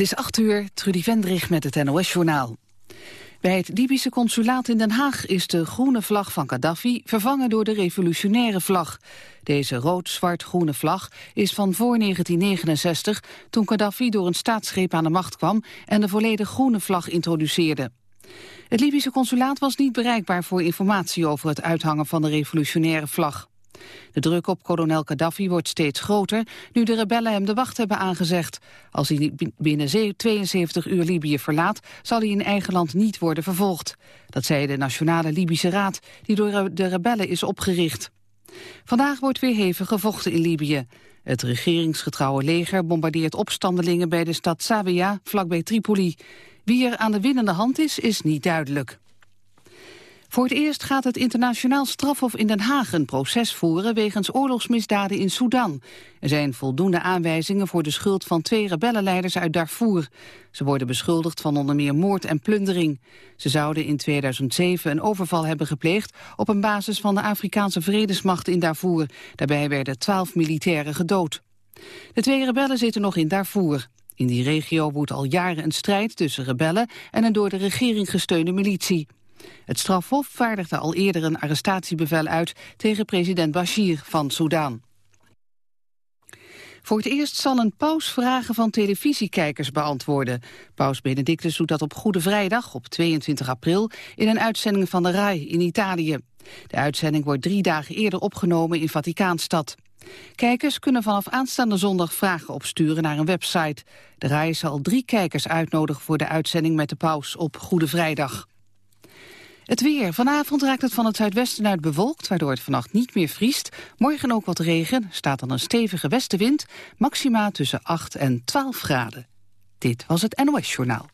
Het is acht uur, Trudy Vendrich met het NOS-journaal. Bij het Libische consulaat in Den Haag is de groene vlag van Gaddafi vervangen door de revolutionaire vlag. Deze rood-zwart-groene vlag is van voor 1969, toen Gaddafi door een staatsgreep aan de macht kwam en de volledig groene vlag introduceerde. Het Libische consulaat was niet bereikbaar voor informatie over het uithangen van de revolutionaire vlag. De druk op kolonel Gaddafi wordt steeds groter nu de rebellen hem de wacht hebben aangezegd. Als hij binnen 72 uur Libië verlaat, zal hij in eigen land niet worden vervolgd. Dat zei de Nationale Libische Raad, die door de rebellen is opgericht. Vandaag wordt weer hevig gevochten in Libië. Het regeringsgetrouwe leger bombardeert opstandelingen bij de stad Sabia, vlakbij Tripoli. Wie er aan de winnende hand is, is niet duidelijk. Voor het eerst gaat het internationaal strafhof in Den Haag een proces voeren wegens oorlogsmisdaden in Sudan. Er zijn voldoende aanwijzingen voor de schuld van twee rebellenleiders uit Darfur. Ze worden beschuldigd van onder meer moord en plundering. Ze zouden in 2007 een overval hebben gepleegd op een basis van de Afrikaanse vredesmacht in Darfur. Daarbij werden twaalf militairen gedood. De twee rebellen zitten nog in Darfur. In die regio woedt al jaren een strijd tussen rebellen en een door de regering gesteunde militie. Het strafhof vaardigde al eerder een arrestatiebevel uit tegen president Bashir van Soudaan. Voor het eerst zal een paus vragen van televisiekijkers beantwoorden. Paus Benedictus doet dat op Goede Vrijdag, op 22 april, in een uitzending van de RAI in Italië. De uitzending wordt drie dagen eerder opgenomen in Vaticaanstad. Kijkers kunnen vanaf aanstaande zondag vragen opsturen naar een website. De RAI zal drie kijkers uitnodigen voor de uitzending met de paus op Goede Vrijdag. Het weer. Vanavond raakt het van het zuidwesten uit bewolkt, waardoor het vannacht niet meer vriest. Morgen ook wat regen, staat dan een stevige westenwind, maxima tussen 8 en 12 graden. Dit was het NOS Journaal.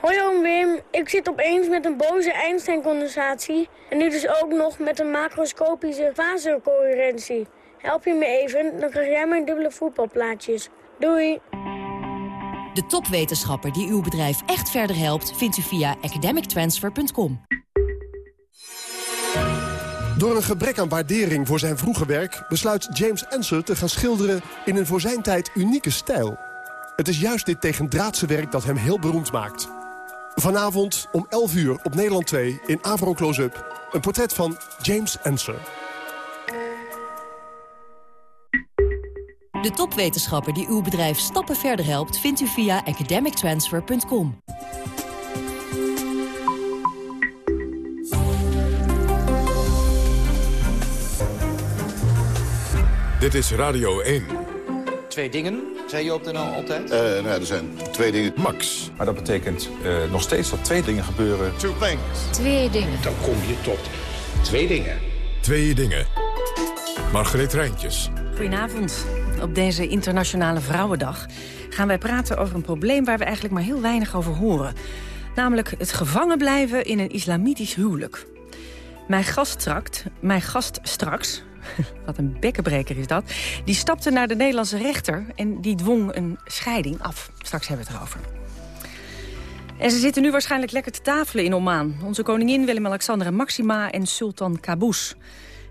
Hoi oom Wim, ik zit opeens met een boze Einstein-condensatie... en nu dus ook nog met een macroscopische fasecoherentie. Help je me even, dan krijg jij mijn dubbele voetbalplaatjes. Doei! De topwetenschapper die uw bedrijf echt verder helpt... vindt u via academictransfer.com. Door een gebrek aan waardering voor zijn vroege werk... besluit James Ensor te gaan schilderen in een voor zijn tijd unieke stijl. Het is juist dit tegendraadse werk dat hem heel beroemd maakt. Vanavond om 11 uur op Nederland 2 in Avro Close-up... een portret van James Ensor. De topwetenschapper die uw bedrijf stappen verder helpt... vindt u via academictransfer.com. Dit is Radio 1. Twee dingen, zei je op de NL altijd? Uh, nou, er zijn twee dingen. Max. Maar dat betekent uh, nog steeds dat twee dingen gebeuren. Two things. Twee dingen. Dan kom je tot twee dingen. Twee dingen. Margreet Rijntjes. Goedenavond. Op deze Internationale Vrouwendag gaan wij praten over een probleem... waar we eigenlijk maar heel weinig over horen. Namelijk het gevangen blijven in een islamitisch huwelijk. Mijn gast, straks, mijn gast straks, wat een bekkenbreker is dat... die stapte naar de Nederlandse rechter en die dwong een scheiding af. Straks hebben we het erover. En ze zitten nu waarschijnlijk lekker te tafelen in Oman. Onze koningin Willem-Alexander en Maxima en Sultan Qaboos.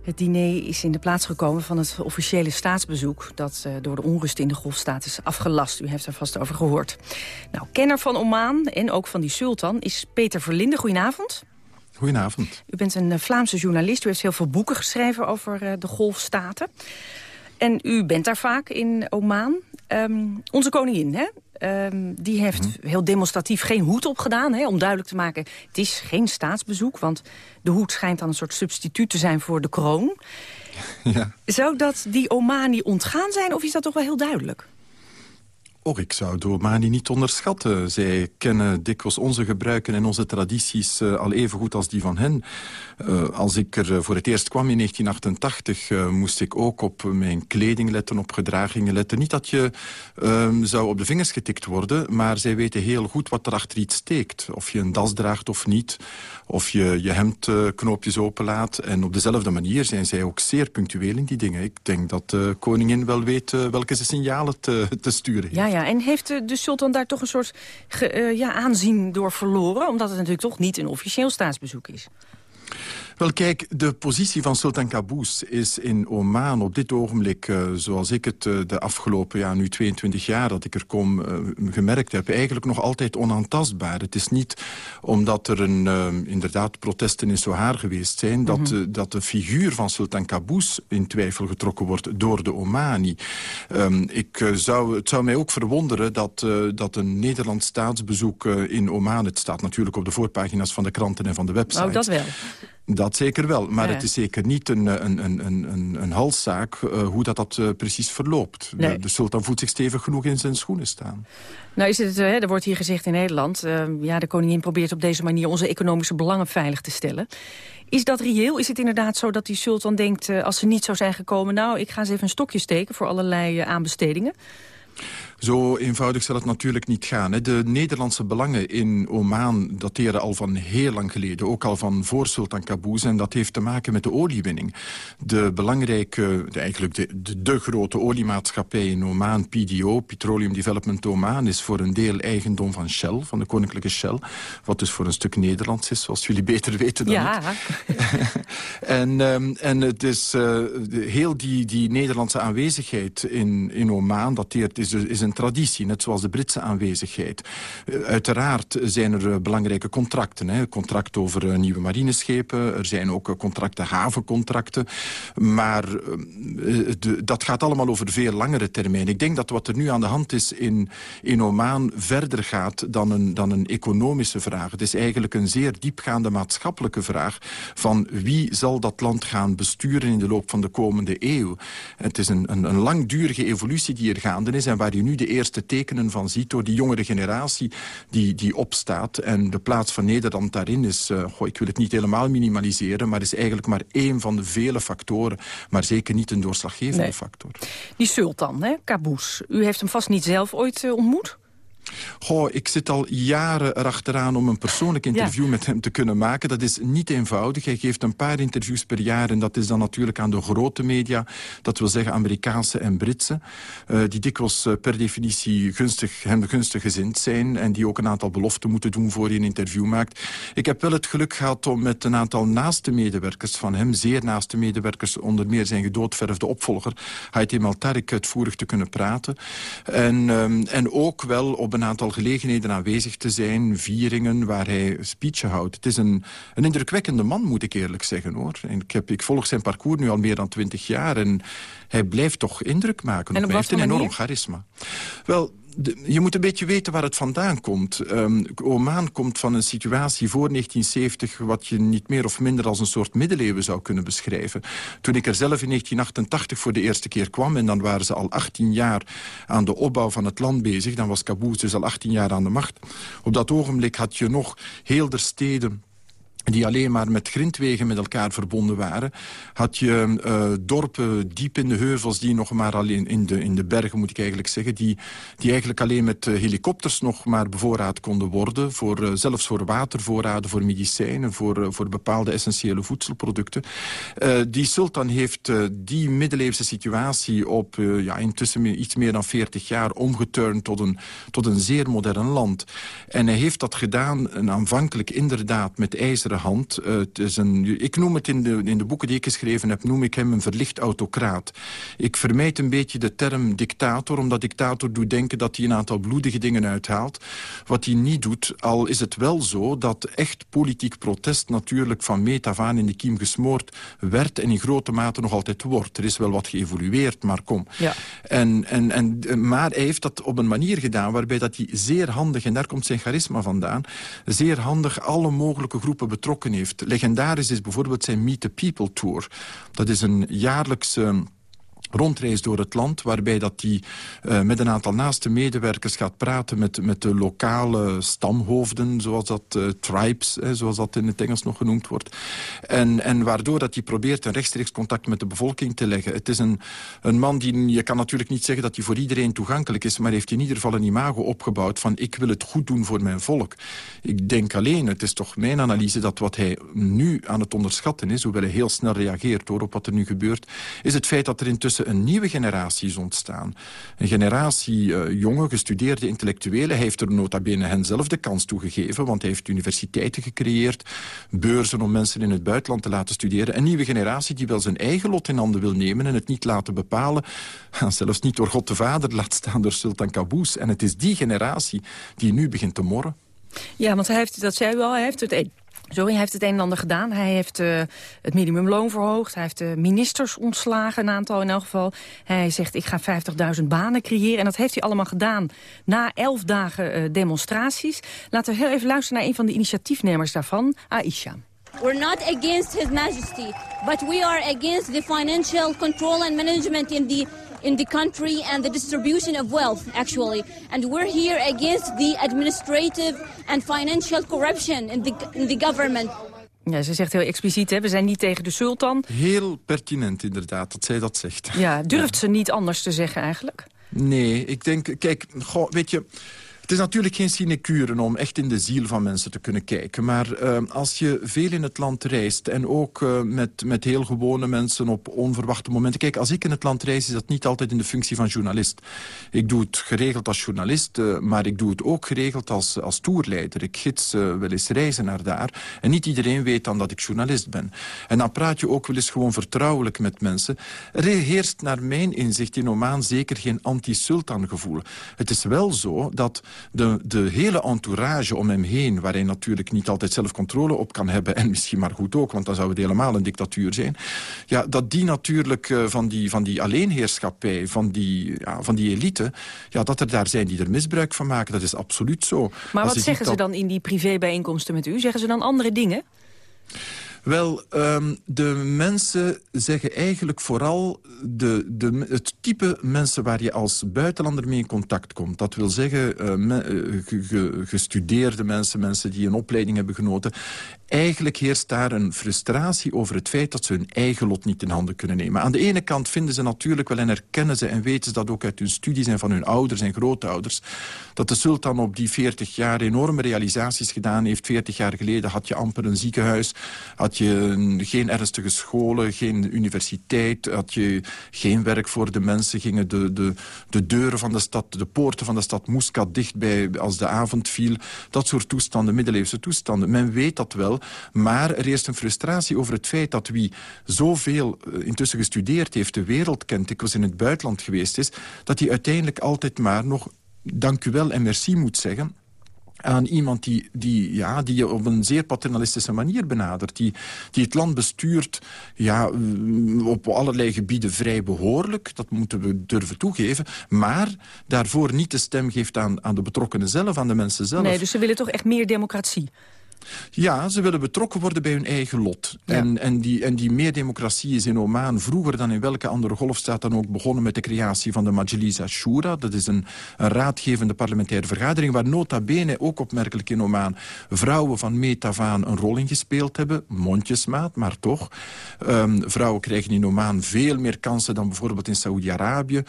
Het diner is in de plaats gekomen van het officiële staatsbezoek... dat uh, door de onrust in de golfstaat is afgelast. U heeft er vast over gehoord. Nou, kenner van Oman en ook van die sultan is Peter Verlinde. Goedenavond. Goedenavond. U bent een uh, Vlaamse journalist. U heeft heel veel boeken geschreven over uh, de golfstaten. En u bent daar vaak in Oman. Um, onze koningin, hè? Um, die heeft mm. heel demonstratief geen hoed opgedaan. Hè, om duidelijk te maken, het is geen staatsbezoek. Want de hoed schijnt dan een soort substituut te zijn voor de kroon. Ja. Zou dat die Omani ontgaan zijn of is dat toch wel heel duidelijk? Och, ik zou de Omani niet onderschatten. Zij kennen dikwijls onze gebruiken en onze tradities uh, al even goed als die van hen. Uh, als ik er uh, voor het eerst kwam in 1988, moest ik ook op mijn kleding letten, op gedragingen letten. Niet dat je ehm, zou op de vingers getikt worden, maar zij weten heel goed wat er achter iets steekt. Of je een das draagt of niet, of je je hemdknoopjes openlaat. En op dezelfde manier zijn zij ook zeer punctueel in die dingen. Ik denk dat de koningin wel weet welke signalen te, te sturen heeft. Ja, ja, en heeft de sultan daar toch een soort ge, uh, ja, aanzien door verloren? Omdat het natuurlijk toch niet een officieel staatsbezoek is. Wel kijk, de positie van Sultan Qaboos is in Oman op dit ogenblik... Uh, zoals ik het uh, de afgelopen ja, nu 22 jaar dat ik er kom uh, gemerkt heb... eigenlijk nog altijd onaantastbaar. Het is niet omdat er een, inderdaad protesten in Sohar geweest zijn... dat, mm -hmm. dat de figuur van Sultan Qaboos in twijfel getrokken wordt door de Omani. Um, ik, zou, het zou mij ook verwonderen dat, dat een Nederlands staatsbezoek in Oman... het staat natuurlijk op de voorpagina's van de kranten en van de website... Oh, dat wel. Dat zeker wel, maar ja. het is zeker niet een, een, een, een, een halszaak uh, hoe dat, dat uh, precies verloopt. Nee. De, de, sultan voelt zich stevig genoeg in zijn schoenen staan. Nou is het, uh, er wordt hier gezegd in Nederland... ja, de koningin probeert op deze manier onze economische belangen veilig te stellen. Is dat reëel? Is het inderdaad zo dat die sultan denkt... als ze niet zou zijn gekomen, nou, ik ga eens even een stokje steken... voor allerlei aanbestedingen? Zo eenvoudig zal het natuurlijk niet gaan. Hè. De Nederlandse belangen in Oman dateren al van heel lang geleden. Ook al van voor Sultan Qaboos. En dat heeft te maken met de oliewinning. De belangrijke, de, eigenlijk de, de, de, grote oliemaatschappij in Oman, PDO, Petroleum Development Oman... is voor een deel eigendom van Shell, van de koninklijke Shell. Wat dus voor een stuk Nederlands is, zoals jullie beter weten dan ja. ik. en, um, en het is uh, de, heel die, die Nederlandse aanwezigheid in, in Oman... dateert is, is een traditie, net zoals de Britse aanwezigheid. Uh, uiteraard zijn er uh, belangrijke contracten. Hè. Contract over uh, nieuwe marineschepen. Er zijn ook contracten, havencontracten. Maar dat gaat allemaal over veel langere termijn. Ik denk dat wat er nu aan de hand is in, in Oman verder gaat dan een, dan een economische vraag. Het is eigenlijk een zeer diepgaande maatschappelijke vraag van wie zal dat land gaan besturen in de loop van de komende eeuw. Het is een, een, een langdurige evolutie die er gaande is en waar je nu de eerste tekenen van ziet door die jongere generatie die, die opstaat. En de plaats van Nederland daarin is, uh, goh, ik wil het niet helemaal minimaliseren, maar is eigenlijk maar één van de vele factoren, maar zeker niet een doorslaggevende nee. factor. Die sultan, hè, Qaboos, u heeft hem vast niet zelf ooit uh, ontmoet? Goh, ik zit al jaren erachteraan om een persoonlijk interview ja. met hem te kunnen maken. Dat is niet eenvoudig. Hij geeft een paar interviews per jaar en dat is dan natuurlijk aan de grote media. Dat wil zeggen Amerikaanse en Britse. Uh, die dikwijls uh, per definitie gunstig, hem gunstig gezind zijn en die ook een aantal beloften moeten doen voor je een interview maakt. Ik heb wel het geluk gehad om met een aantal naaste medewerkers van hem, zeer naaste medewerkers, onder meer zijn gedoodverfde opvolger, Haiti Maltarik, uitvoerig te kunnen praten. En, um, en ook wel op een aantal gelegenheden aanwezig te zijn. Vieringen waar hij speechen houdt. Het is een, een indrukwekkende man, moet ik eerlijk zeggen. hoor. En ik, heb, ik volg zijn parcours nu al meer dan twintig jaar. En hij blijft toch indruk maken. En op hij heeft een enorm charisma. Wel, je moet een beetje weten waar het vandaan komt. Um, Oman komt van een situatie voor 1970... wat je niet meer of minder als een soort middeleeuwen zou kunnen beschrijven. Toen ik er zelf in 1988 voor de eerste keer kwam... en dan waren ze al 18 jaar aan de opbouw van het land bezig... dan was Qaboos dus al 18 jaar aan de macht. Op dat ogenblik had je nog heel de steden die alleen maar met grindwegen met elkaar verbonden waren. Had je uh, dorpen diep in de heuvels die nog maar alleen in de, in de bergen, moet ik eigenlijk zeggen... die, die eigenlijk alleen met uh, helikopters nog maar bevoorraad konden worden. Voor, uh, zelfs voor watervoorraden, voor medicijnen, voor, voor bepaalde essentiële voedselproducten. die sultan heeft die middeleeuwse situatie op ja, intussen iets meer dan 40 jaar omgeturnd tot een, tot een zeer modern land. En hij heeft dat gedaan en aanvankelijk inderdaad met ijzer hand. Uh, het is een, ik noem het in de, in de boeken die ik geschreven heb... noem ik hem een verlicht autocraat. Ik vermijd een beetje de term dictator... omdat dictator doet denken dat hij een aantal bloedige dingen uithaalt. Wat hij niet doet, al is het wel zo... dat echt politiek protest natuurlijk van meet af aan in de kiem gesmoord werd... en in grote mate nog altijd wordt. Er is wel wat geëvolueerd, maar kom. Ja. En, en, en, maar hij heeft dat op een manier gedaan... waarbij dat hij zeer handig, en daar komt zijn charisma vandaan... zeer handig alle mogelijke groepen betrokken heeft. Legendarisch is bijvoorbeeld zijn Meet the People Tour. Dat is een jaarlijkse rondreis door het land... waarbij dat hij uh, met een aantal naaste medewerkers gaat praten... met, met de lokale stamhoofden, zoals dat uh, tribes... Hè, zoals dat in het Engels nog genoemd wordt. En, en waardoor dat hij probeert een rechtstreeks contact met de bevolking te leggen. Het is een, een man die... Je kan natuurlijk niet zeggen dat hij voor iedereen toegankelijk is... maar heeft in ieder geval een imago opgebouwd van... ik wil het goed doen voor mijn volk. Ik denk alleen, het is toch mijn analyse... dat wat hij nu aan het onderschatten is... hoewel hij heel snel reageert hoor, op wat er nu gebeurt... is het feit dat er intussen een nieuwe generatie is ontstaan. Een generatie uh, jonge, gestudeerde intellectuelen. Heeft er nota bene hen zelf de kans toe gegeven, want heeft universiteiten gecreëerd, beurzen om mensen in het buitenland te laten studeren. Een nieuwe generatie die wel zijn eigen lot in handen wil nemen en het niet laten bepalen, zelfs niet door God de Vader, laat staan door Sultan Qaboos. En het is die generatie die nu begint te morren. Ja, want hij heeft, dat zei u al, hij heeft het Sorry, hij heeft het een en ander gedaan. Hij heeft uh, het minimumloon verhoogd. Hij heeft ministers ontslagen, een aantal in elk geval. Hij zegt, ik ga 50.000 banen creëren. En dat heeft hij allemaal gedaan na elf dagen uh, demonstraties. Laten we heel even luisteren naar een van de initiatiefnemers daarvan, Aisha. We're not against His Majesty, but we are against the financial control and management in the in the country and the distribution of wealth, actually. And we're here against the administrative and financial corruption in the, in the government. Ja, ze zegt heel expliciet, hè, we zijn niet tegen de sultan. Heel pertinent inderdaad, dat zij dat zegt. Ja, durft ze niet anders te zeggen eigenlijk? Nee, ik denk, kijk, goh, weet je... Het is natuurlijk geen sinecure om echt in de ziel van mensen te kunnen kijken. Maar uh, als je veel in het land reist en ook uh, met, met heel gewone mensen op onverwachte momenten... Kijk, als ik in het land reis is dat niet altijd in de functie van journalist. Ik doe het geregeld als journalist, uh, maar ik doe het ook geregeld als, als tourleider. Ik gids wel eens reizen naar daar. En niet iedereen weet dan dat ik journalist ben. En dan praat je ook wel eens gewoon vertrouwelijk met mensen. Er heerst naar mijn inzicht in Oman zeker geen anti-sultan gevoel. Het is wel zo dat de, de hele entourage om hem heen... waar hij natuurlijk niet altijd zelf controle op kan hebben... en misschien maar goed ook, want dan zou het helemaal een dictatuur zijn... Ja, dat die natuurlijk uh, van, die, van die alleenheerschappij, van die, ja, van die elite... Ja, dat er daar zijn die er misbruik van maken, dat is absoluut zo. Maar Als wat zeggen ze dan in die privébijeenkomsten met u? Zeggen ze dan andere dingen? Wel, um, de mensen zeggen eigenlijk vooral de, de, het type mensen waar je als buitenlander mee in contact komt. Dat wil zeggen me, uh, gestudeerde mensen, mensen die een opleiding hebben genoten. Eigenlijk heerst daar een frustratie over het feit dat ze hun eigen lot niet in handen kunnen nemen. Aan de ene kant vinden ze natuurlijk wel en erkennen ze en weten ze dat ook uit hun studies en van hun ouders en grootouders, dat de sultan op die 40 jaar enorme realisaties gedaan heeft. 40 jaar geleden had je amper een ziekenhuis, had je geen ernstige scholen, geen universiteit, had je geen werk voor de mensen, gingen de, de, de deuren van de stad, de poorten van de stad Muscat dicht bij als de avond viel. Dat soort toestanden, middeleeuwse toestanden. Men weet dat wel, maar er is een frustratie over het feit dat wie zoveel eh, intussen gestudeerd heeft, de wereld kent, dikwijls in het buitenland geweest is, dat hij uiteindelijk altijd maar nog dank u wel en merci moet zeggen aan iemand die, die, ja, die je op een zeer paternalistische manier benadert. Die, die het land bestuurt ja, mm, op allerlei gebieden vrij behoorlijk. Dat moeten we durven toegeven. Maar daarvoor niet de stem geeft aan, aan de betrokkenen zelf, aan de mensen zelf. Nee, dus ze willen toch echt meer democratie? Ja, ze willen betrokken worden bij hun eigen lot. En, en, die, en die meer democratie is in Oman vroeger dan in welke andere golfstaat dan ook begonnen met de creatie van de Majlis Shura. Dat is een, een raadgevende parlementaire vergadering waar nota bene ook opmerkelijk in Oman vrouwen van metavaan een rol in gespeeld hebben. Mondjesmaat, maar toch. Um, vrouwen krijgen in Oman veel meer kansen dan bijvoorbeeld in Saoedi-Arabië.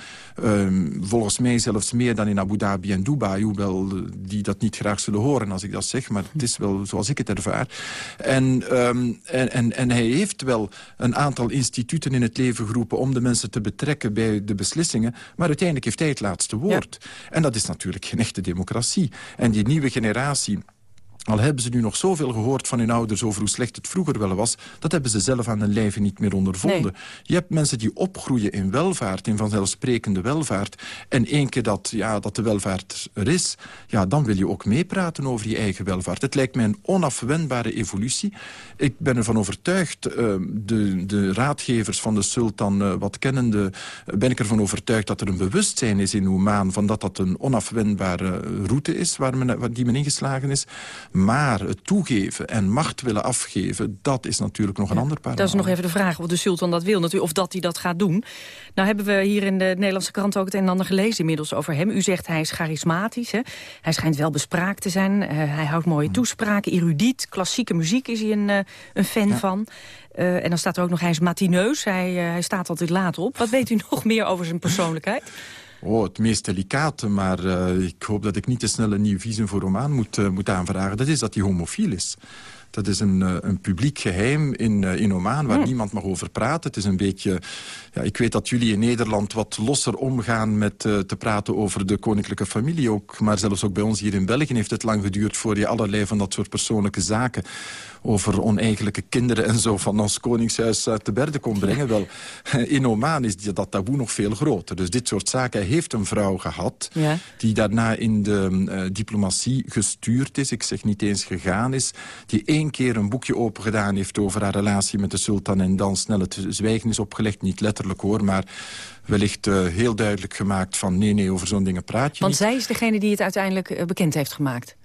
Um, volgens mij zelfs meer dan in Abu Dhabi en Dubai, hoewel die dat niet graag zullen horen als ik dat zeg. Maar het is wel zoals ik het ervaar. En, um, en, en, en hij heeft wel een aantal instituten in het leven geroepen... om de mensen te betrekken bij de beslissingen. Maar uiteindelijk heeft hij het laatste woord. En dat is natuurlijk geen echte democratie. En die nieuwe generatie al hebben ze nu nog zoveel gehoord van hun ouders over hoe slecht het vroeger wel was... dat hebben ze zelf aan hun lijve niet meer ondervonden. Je hebt mensen die opgroeien in welvaart, in vanzelfsprekende welvaart. En één keer dat, ja, dat de welvaart er is, ja, dan wil je ook meepraten over je eigen welvaart. Het lijkt mij een onafwendbare evolutie. Ik ben ervan overtuigd, uh, de, de raadgevers van de sultan uh, wat kennende... ben ik ervan overtuigd dat er een bewustzijn is in Oman... van dat dat een onafwendbare route is waar men, waar die men ingeslagen is... Maar het toegeven en macht willen afgeven, dat is natuurlijk nog een ander paar. Dat is nog even de vraag of de sultan dat wil, natuurlijk, of dat hij dat gaat doen. Nou hebben we hier in de Nederlandse krant ook het een en ander gelezen inmiddels over hem. U zegt hij is charismatisch, hè? hij schijnt wel bespraakt te zijn. Uh, hij houdt mooie hmm. toespraken, erudiet, klassieke muziek is hij een, uh, een fan van. Uh, en dan staat er ook nog, hij is matineus, hij, hij staat altijd laat op. Wat weet u nog meer over zijn persoonlijkheid? Oh, het meest delicate, maar uh, ik hoop dat ik niet te snel een nieuw visum voor Romaan moet, uh, moet aanvragen. Dat is dat hij homofiel is. Dat is een, een publiek geheim in, in Oman waar niemand mag over praten. Het is een beetje... Ja, ik weet dat jullie in Nederland wat losser omgaan met te praten over de koninklijke familie. Ook, maar zelfs ook bij ons hier in België heeft het lang geduurd voor je allerlei van dat soort persoonlijke zaken over oneigenlijke kinderen en zo van ons koningshuis uit de berden kon brengen. Wel, in Oman is dat taboe nog veel groter. Dus dit soort zaken. Hij heeft een vrouw gehad ja. die daarna in de uh, diplomatie gestuurd is. Ik zeg niet eens gegaan is. Die één keer een boekje open gedaan heeft over haar relatie met de sultan en dan snel het zwijgen is opgelegd. Niet letterlijk hoor, maar wellicht uh, heel duidelijk gemaakt van nee, nee, over zo'n dingen praat je Want niet. zij is degene die het uiteindelijk uh, bekend heeft gemaakt.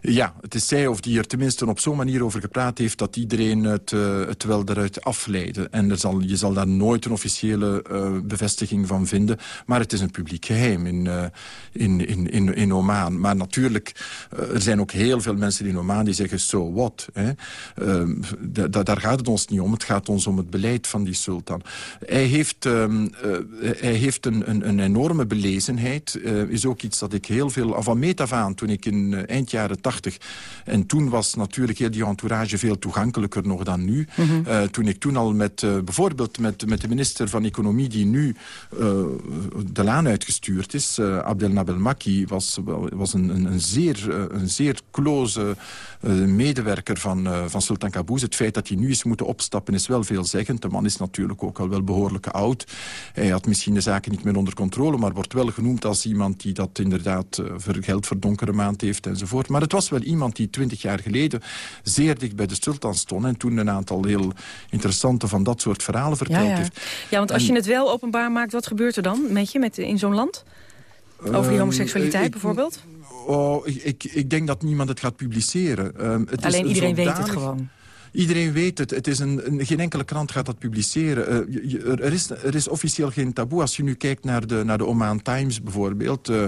Ja, het is zij of die er tenminste op zo'n manier over gepraat heeft... dat iedereen het, uh, het wel eruit afleidde. En er zal, je zal daar nooit een officiële uh, bevestiging van vinden. Maar het is een publiek geheim in, uh, in, in, in, in Oman. Maar natuurlijk, er zijn ook heel veel mensen in Oman die zeggen... so what? Hè? Ehm, daar gaat het ons niet om. Het gaat ons om het beleid van die sultan. Hij heeft, ehm, hij heeft een, een, een enorme belezenheid. is ook iets dat ik heel veel... van meet af aan, toen ik in eind 80. En toen was natuurlijk heel die entourage veel toegankelijker nog dan nu. Mm -hmm. uh, toen ik toen al met, uh, bijvoorbeeld met, met de minister van Economie... die nu uh, de laan uitgestuurd is, Abdel Nabel Maki... was, was een, een, een zeer, een zeer close medewerker van, van Sultan Qaboos. Het feit dat hij nu is moeten opstappen is wel veelzeggend. De man is natuurlijk ook al wel behoorlijk oud. Hij had misschien de zaken niet meer onder controle... maar wordt wel genoemd als iemand die dat inderdaad geld voor donkere maand heeft enzovoort. Maar het was wel iemand die twintig jaar geleden zeer dicht bij de sultan stond... en toen een aantal heel interessante van dat soort verhalen verteld ja, ja. heeft. Ja, want als en, je het wel openbaar maakt, wat gebeurt er dan met je met, in zo'n land? Over die homoseksualiteit uh, bijvoorbeeld? Oh, ik, ik, denk dat niemand het gaat publiceren. Uh, het Alleen is iedereen zodanig... weet het gewoon. Iedereen weet het. het is een, een, geen enkele krant gaat dat publiceren. Je, er, is, er is officieel geen taboe. Als je nu kijkt naar de, naar de Oman Times bijvoorbeeld. Uh,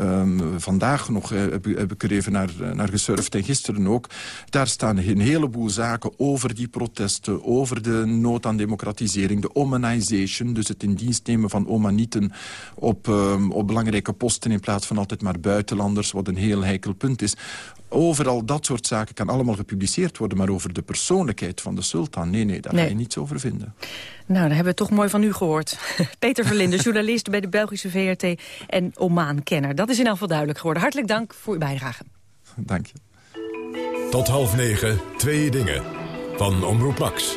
um, vandaag nog uh, heb, ik er even naar, naar gesurfd en gisteren ook. Daar staan een heleboel zaken over die protesten. Over de nood aan democratisering. De Omanization. Dus het in dienst nemen van Omanieten op, um, op belangrijke posten. In plaats van altijd maar buitenlanders. Wat een heel heikel punt is. Overal dat soort zaken kan allemaal gepubliceerd worden. Maar over de persoonlijkheid van de sultan, nee, nee, daar nee. ga je niets over vinden. Nou, dan hebben we toch mooi van u gehoord. Peter Verlinde, journalist bij de Belgische VRT en Oman-kenner. Dat is in elk geval duidelijk geworden. Hartelijk dank voor uw bijdrage. Dank je. Tot half negen, twee dingen. Van Omroep Max.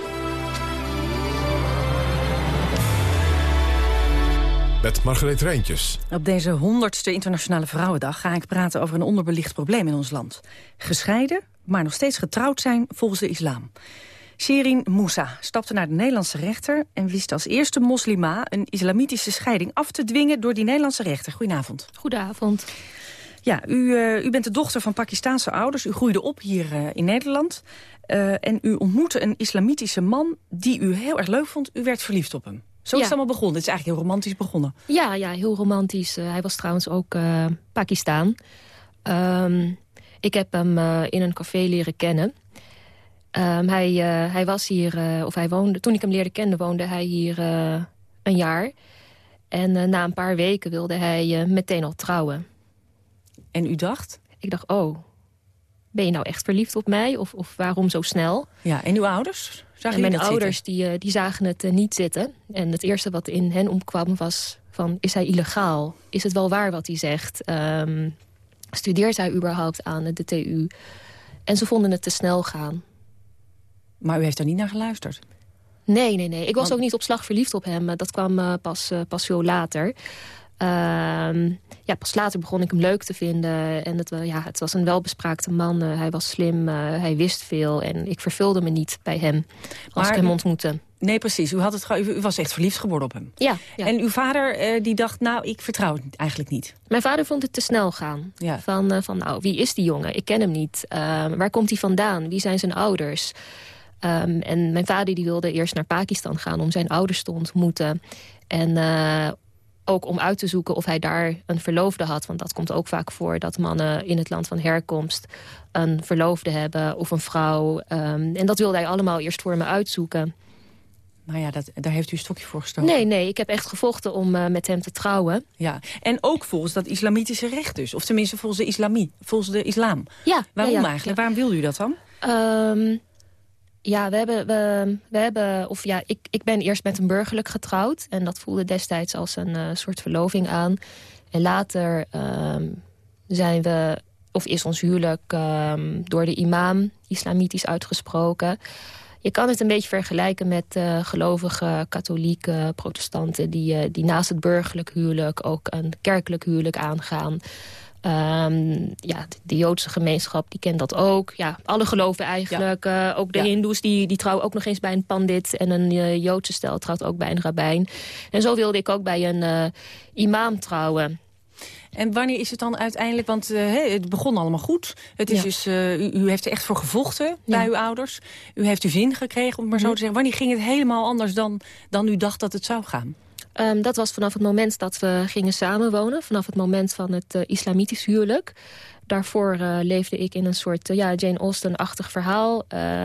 Met Margreet Rijntjes. Op deze 100ste Internationale Vrouwendag ga ik praten over een onderbelicht probleem in ons land. Gescheiden, maar nog steeds getrouwd zijn volgens de islam. Shirin Moussa stapte naar de Nederlandse rechter... en wist als eerste moslima een islamitische scheiding af te dwingen... door die Nederlandse rechter. Goedenavond. Goedenavond. Ja, u, uh, u bent de dochter van Pakistaanse ouders. U groeide op hier uh, in Nederland. Uh, en u ontmoette een islamitische man die u heel erg leuk vond. U werd verliefd op hem. Zo is het allemaal begonnen. Het is eigenlijk heel romantisch begonnen. Ja, ja heel romantisch. Uh, hij was trouwens ook uh, Pakistaan. Um, ik heb hem uh, in een café leren kennen. Um, hij, hij was hier, of hij woonde, toen ik hem leerde kennen, woonde hij hier een jaar. En na een paar weken wilde hij meteen al trouwen. En u dacht? Ik dacht, oh, ben je nou echt verliefd op mij? Of, of waarom zo snel? Ja, en uw ouders? En mijn ouders die, die zagen het uh, niet zitten. En het eerste wat in hen omkwam was van... is hij illegaal? Is het wel waar wat hij zegt? Um, studeert hij überhaupt aan de TU? En ze vonden het te snel gaan. Maar u heeft er niet naar geluisterd? Nee, nee, nee. Ik was Want... ook niet op slag verliefd op hem. Dat kwam uh, pas, uh, pas veel later. Uh, ja, pas later begon ik hem leuk te vinden. En het, ja, het was een welbespraakte man. Uh, hij was slim, uh, hij wist veel. En ik vervulde me niet bij hem als maar, ik hem ontmoette. Nee, precies. U, had het, u was echt verliefd geworden op hem. Ja. ja. En uw vader uh, die dacht, nou, ik vertrouw het eigenlijk niet. Mijn vader vond het te snel gaan. Ja. Van, van, nou, wie is die jongen? Ik ken hem niet. waar komt hij vandaan? Wie zijn zijn ouders? Um, en mijn vader die wilde eerst naar Pakistan gaan om zijn ouders te ontmoeten. En ook om uit te zoeken of hij daar een verloofde had. Want dat komt ook vaak voor dat mannen in het land van herkomst... een verloofde hebben of een vrouw. Um, en dat wilde hij allemaal eerst voor me uitzoeken. Maar ja, dat, daar heeft u een stokje voor gestoken. Nee, nee, ik heb echt gevochten om uh, met hem te trouwen. Ja, en ook volgens dat islamitische recht dus. Of tenminste volgens de, islamie, volgens de islam. Ja. Waarom ja, ja, eigenlijk? Waarom wilde u dat dan? Ehm, ja, we hebben, we, we hebben of ja, ik, ik ben eerst met een burgerlijk getrouwd. En dat voelde destijds als een uh, soort verloving aan. En later ehm, zijn we, of is ons huwelijk um, door de imam islamitisch uitgesproken. Je kan het een beetje vergelijken met uh, gelovige katholieke protestanten... Die, uh, die naast het burgerlijk huwelijk ook een kerkelijk huwelijk aangaan. Um, ja, de, Joodse gemeenschap die kent dat ook. Ja, alle geloven eigenlijk. Ja. Uh, ook de ja. hindoes die, die trouwen ook nog eens bij een pandit. En een uh, Joodse stel trouwt ook bij een rabbijn. En zo wilde ik ook bij een uh, imam trouwen. En wanneer is het dan uiteindelijk, want uh, het begon allemaal goed. Het is ja. dus, uh, u, u, heeft er echt voor gevochten ja. bij uw ouders. U heeft uw zin gekregen, om het maar zo te zeggen. Wanneer ging het helemaal anders dan, dan u dacht dat het zou gaan? Um, dat was vanaf het moment dat we gingen samenwonen. Vanaf het moment van het uh, islamitisch huwelijk. Daarvoor uh, leefde ik in een soort uh, ja, Jane Austen-achtig verhaal.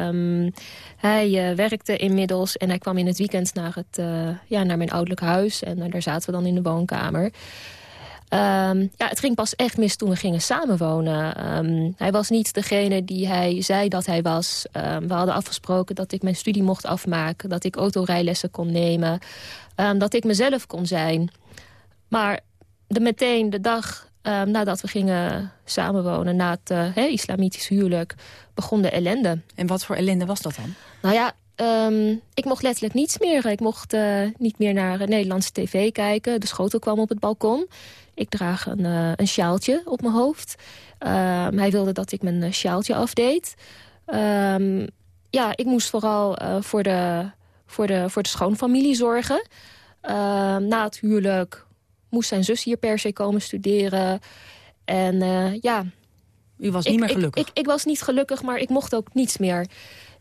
Um, hij werkte inmiddels en hij kwam in het weekend naar, het, ja, naar mijn ouderlijk huis. En daar zaten we dan in de woonkamer. Um, ja, het ging pas echt mis toen we gingen samenwonen. Hij was niet degene die hij zei dat hij was. We hadden afgesproken dat ik mijn studie mocht afmaken. Dat ik autorijlessen kon nemen. Dat ik mezelf kon zijn. Maar de, meteen de dag nadat we gingen samenwonen... na het uh, he, islamitisch huwelijk, begon de ellende. En wat voor ellende was dat dan? Nou ja, Um, ik mocht letterlijk niets meer. Ik mocht uh, niet meer naar Nederlandse tv kijken. De schotel kwam op het balkon. Ik draag een, uh, een sjaaltje op mijn hoofd. Um, hij wilde dat ik mijn sjaaltje afdeed. Um, ja, ik moest vooral voor, de, voor, de, voor de schoonfamilie zorgen. na het huwelijk moest zijn zus hier per se komen studeren. En ja... U was niet meer gelukkig? Ik, ik, ik was niet gelukkig, maar ik mocht ook niets meer.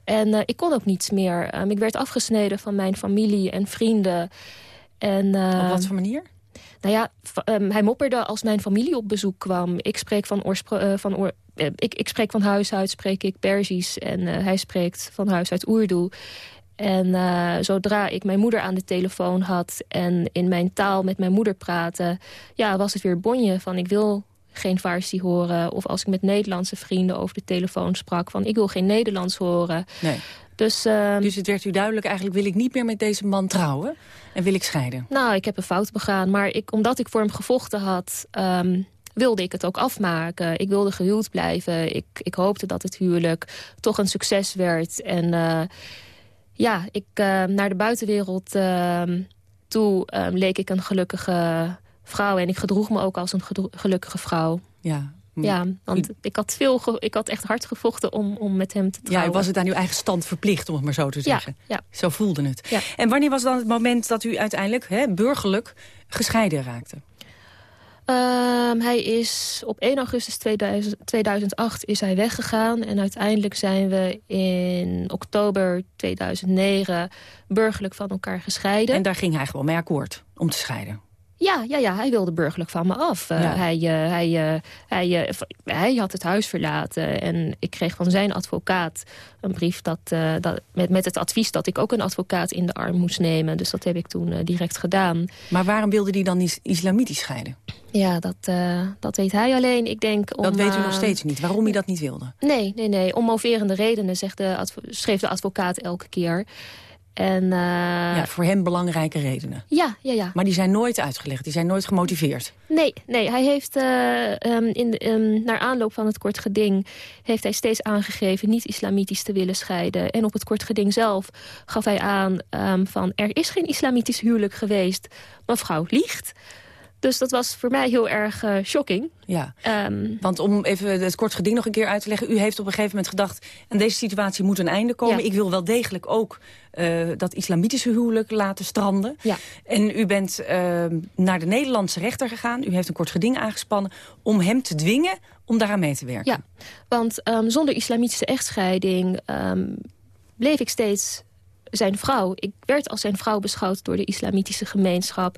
En uh, ik kon ook niets meer. Um, ik werd afgesneden van mijn familie en vrienden. En, uh, op wat voor manier? Nou ja, um, hij mopperde als mijn familie op bezoek kwam. Ik spreek van, uh, van, oor ik, ik, spreek van huis uit, spreek ik Perzisch. En hij spreekt van huis uit Oerdoe. En zodra ik mijn moeder aan de telefoon had... en in mijn taal met mijn moeder praatte... ja, was het weer bonje van ik wil geen Farsi horen. Of als ik met Nederlandse vrienden over de telefoon sprak... van ik wil geen Nederlands horen. Nee. Dus, uh, dus het werd u duidelijk, eigenlijk wil ik niet meer met deze man trouwen... en wil ik scheiden? Nou, ik heb een fout begaan. Maar ik, omdat ik voor hem gevochten had... Um, wilde ik het ook afmaken. Ik wilde gehuwd blijven. Ik, ik hoopte dat het huwelijk toch een succes werd. En uh, ja, ik, uh, naar de buitenwereld toe leek ik een gelukkige vrouw. En ik gedroeg me ook als een gelukkige vrouw. Ja, ja, want u... ik, had veel ik had echt hard gevochten om, om met hem te trouwen. Ja, was het aan uw eigen stand verplicht, om het maar zo te zeggen. Ja, ja. Zo voelde het. Ja. En wanneer was dan het moment dat u uiteindelijk hè, burgerlijk gescheiden raakte? Um, hij is op 1 augustus 2000, 2008 is hij weggegaan. En uiteindelijk zijn we in oktober 2009 burgerlijk van elkaar gescheiden. En daar ging hij gewoon mee akkoord om te scheiden? Ja, ja, ja, hij wilde burgerlijk van me af. Uh, ja. hij, uh, hij, uh, hij, hij had het huis verlaten en ik kreeg van zijn advocaat een brief dat, dat, met, met het advies dat ik ook een advocaat in de arm moest nemen. Dus dat heb ik toen direct gedaan. Maar waarom wilde hij dan is islamitisch scheiden? Ja, dat, dat weet hij alleen. Ik denk om, dat weet u nog steeds niet, waarom hij dat niet wilde? Nee, nee, nee. Om moverende redenen, zegt de schreef de advocaat elke keer. En, uh, ja, voor hem belangrijke redenen. Ja, ja, ja. Maar die zijn nooit uitgelegd, die zijn nooit gemotiveerd. Nee, nee hij heeft uh, um, in, um, naar aanloop van het kort geding... heeft hij steeds aangegeven niet islamitisch te willen scheiden. En op het kort geding zelf gaf hij aan um, van... er is geen islamitisch huwelijk geweest. Mevrouw liegt. Dus dat was voor mij heel erg uh, shocking. Ja, um, want om even het kort geding nog een keer uit te leggen... u heeft op een gegeven moment gedacht... aan deze situatie moet een einde komen. Ja. Ik wil wel degelijk ook uh, dat islamitische huwelijk laten stranden. Ja. En u bent uh, naar de Nederlandse rechter gegaan. U heeft een kort geding aangespannen om hem te dwingen om daaraan mee te werken. Ja, want um, zonder islamitische echtscheiding um, bleef ik steeds zijn vrouw. Ik werd als zijn vrouw beschouwd door de islamitische gemeenschap.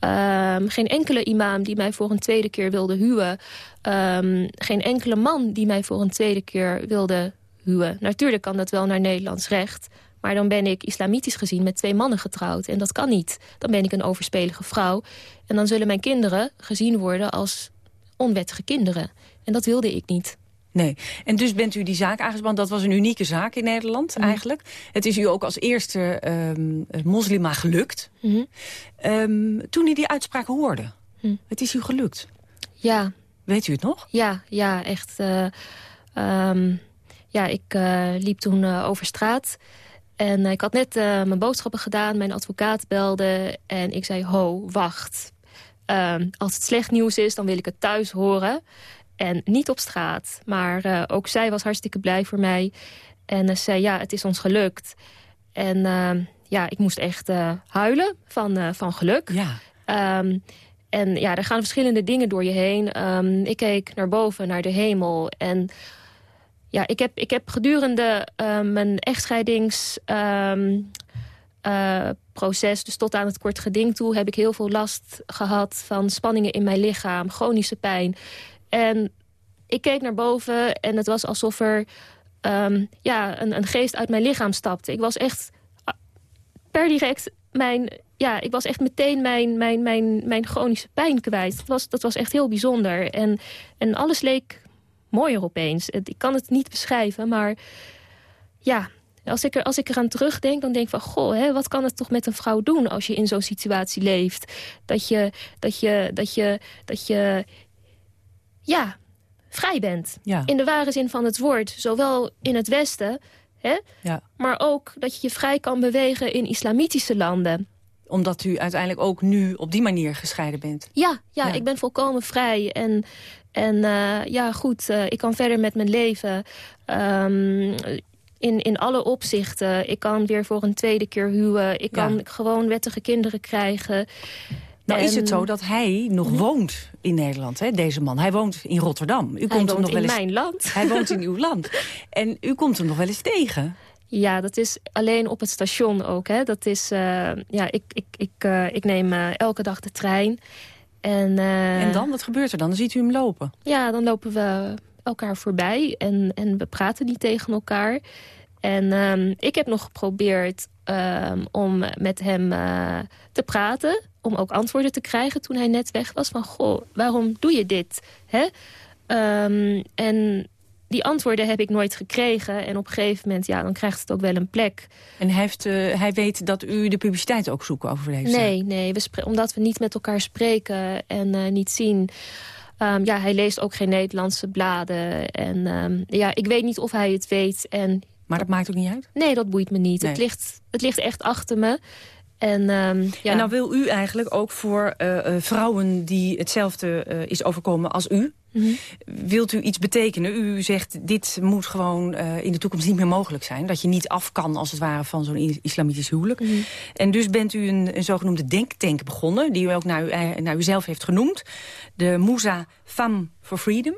Um, geen enkele imam die mij voor een tweede keer wilde huwen. Um, geen enkele man die mij voor een tweede keer wilde huwen. Natuurlijk kan dat wel naar Nederlands recht. Maar dan ben ik islamitisch gezien met twee mannen getrouwd. En dat kan niet. Dan ben ik een overspelige vrouw. En dan zullen mijn kinderen gezien worden als onwettige kinderen. En dat wilde ik niet. Nee. En dus bent u die zaak aangespannen. Dat was een unieke zaak in Nederland Mhm. eigenlijk. Het is u ook als eerste ehm moslima gelukt. Mhm. Ehm, toen u die uitspraak hoorde. Mhm. Het is u gelukt. Ja. Weet u het nog? Ja, ja, echt. eh, ehm, ja, ik eh, liep toen eh, over straat. En ik had net mijn boodschappen gedaan. Mijn advocaat belde. En ik zei, ho, wacht. Als het slecht nieuws is, dan wil ik het thuis horen. En niet op straat. Maar eh, ook zij was hartstikke blij voor mij. En eh, zei, ja, het is ons gelukt. En ehm, ja, ik moest echt eh, huilen van, eh, van geluk. Ja. Ehm, en ja, er gaan verschillende dingen door je heen. Ehm, ik keek naar boven, naar de hemel. En ja, ik heb, ik heb gedurende ehm, mijn echtscheidingsproces... proces, dus tot aan het kort geding toe... heb ik heel veel last gehad van spanningen in mijn lichaam. Chronische pijn. En ik keek naar boven en het was alsof er ehm, ja, een, een geest uit mijn lichaam stapte. Ik was echt per direct mijn... Ja, ik was echt meteen mijn, mijn, mijn, mijn chronische pijn kwijt. Dat was, dat was echt heel bijzonder. En, en alles leek mooier opeens. Ik kan het niet beschrijven, maar ja... Als ik, er, als ik eraan terugdenk, dan denk ik van... goh, hè, wat kan het toch met een vrouw doen als je in zo'n situatie leeft? Dat je, dat je, dat je, dat je ja, vrij bent. Ja. In de ware zin van het woord. Zowel in het Westen, hè, Ja. maar ook dat je je vrij kan bewegen in islamitische landen. Omdat u uiteindelijk ook nu op die manier gescheiden bent. Ja, ja, Ja. ik ben volkomen vrij. En, en eh, ja, goed, eh, ik kan verder met mijn leven. Ehm, in, in alle opzichten. Ik kan weer voor een tweede keer huwen. Ik Ja. kan gewoon wettige kinderen krijgen. Nou is het zo dat hij nog woont in Nederland, hè, deze man. Hij woont in Rotterdam. U Hij komt hem nog in wel eens... mijn land. Hij woont in uw land. En u komt hem nog wel eens tegen. Ja, dat is alleen op het station ook. Hè. Dat is, eh, ja, ik, ik, ik, eh, ik neem eh, elke dag de trein. En, En dan, wat gebeurt er dan? Dan ziet u hem lopen. Ja, dan lopen we elkaar voorbij en, en we praten niet tegen elkaar. En ehm, ik heb nog geprobeerd ehm, om met hem eh, te praten. Om ook antwoorden te krijgen toen hij net weg was. Van, goh, waarom doe je dit? Hè? Ehm, en die antwoorden heb ik nooit gekregen. En op een gegeven moment, ja, dan krijgt het ook wel een plek. En hij, heeft, eh, hij weet dat u de publiciteit ook zoekt over deze zaak. Nee, nee we omdat we niet met elkaar spreken en eh, niet zien. Ehm, ja, hij leest ook geen Nederlandse bladen. En ja, ik weet niet of hij het weet. En, Maar dat maakt ook niet uit? nee, dat boeit me niet. Nee. Het, ligt, het ligt echt achter me. En, ehm, ja. En nou wil u eigenlijk ook voor eh, eh, vrouwen die hetzelfde eh, is overkomen als u... Mhm. Wilt u iets betekenen? U zegt, dit moet gewoon in de toekomst niet meer mogelijk zijn. Dat je niet af kan, als het ware, van zo'n islamitisch huwelijk. Mhm. En dus bent u een, een zogenoemde denktank begonnen... die u ook naar, u, naar uzelf heeft genoemd. De Musa Femme for Freedom.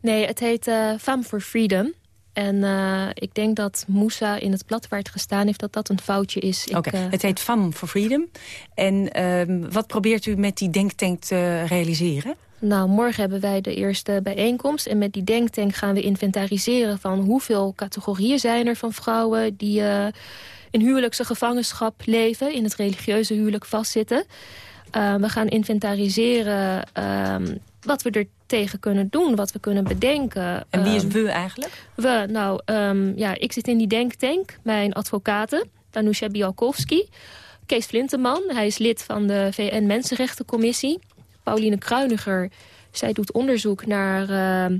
Nee, het heet Femme for Freedom. En eh, ik denk dat Moussa in het blad waar het gestaan heeft... dat dat een foutje is. Oké, eh, het heet Femme for Freedom. En ehm, wat probeert u met die denktank te realiseren? Nou, morgen hebben wij de eerste bijeenkomst. En met die denktank gaan we inventariseren van hoeveel categorieën zijn er van vrouwen die eh, in huwelijkse gevangenschap leven, in het religieuze huwelijk vastzitten. We gaan inventariseren um, wat we er tegen kunnen doen, wat we kunnen bedenken. En wie is Um, we eigenlijk? we, nou, um, ja, ik zit in die denktank, mijn advocaten, Danusha Bialkowski. Kees Flinteman, hij is lid van de VN-Mensenrechtencommissie. Pauline Kruiniger, zij doet onderzoek naar, uh,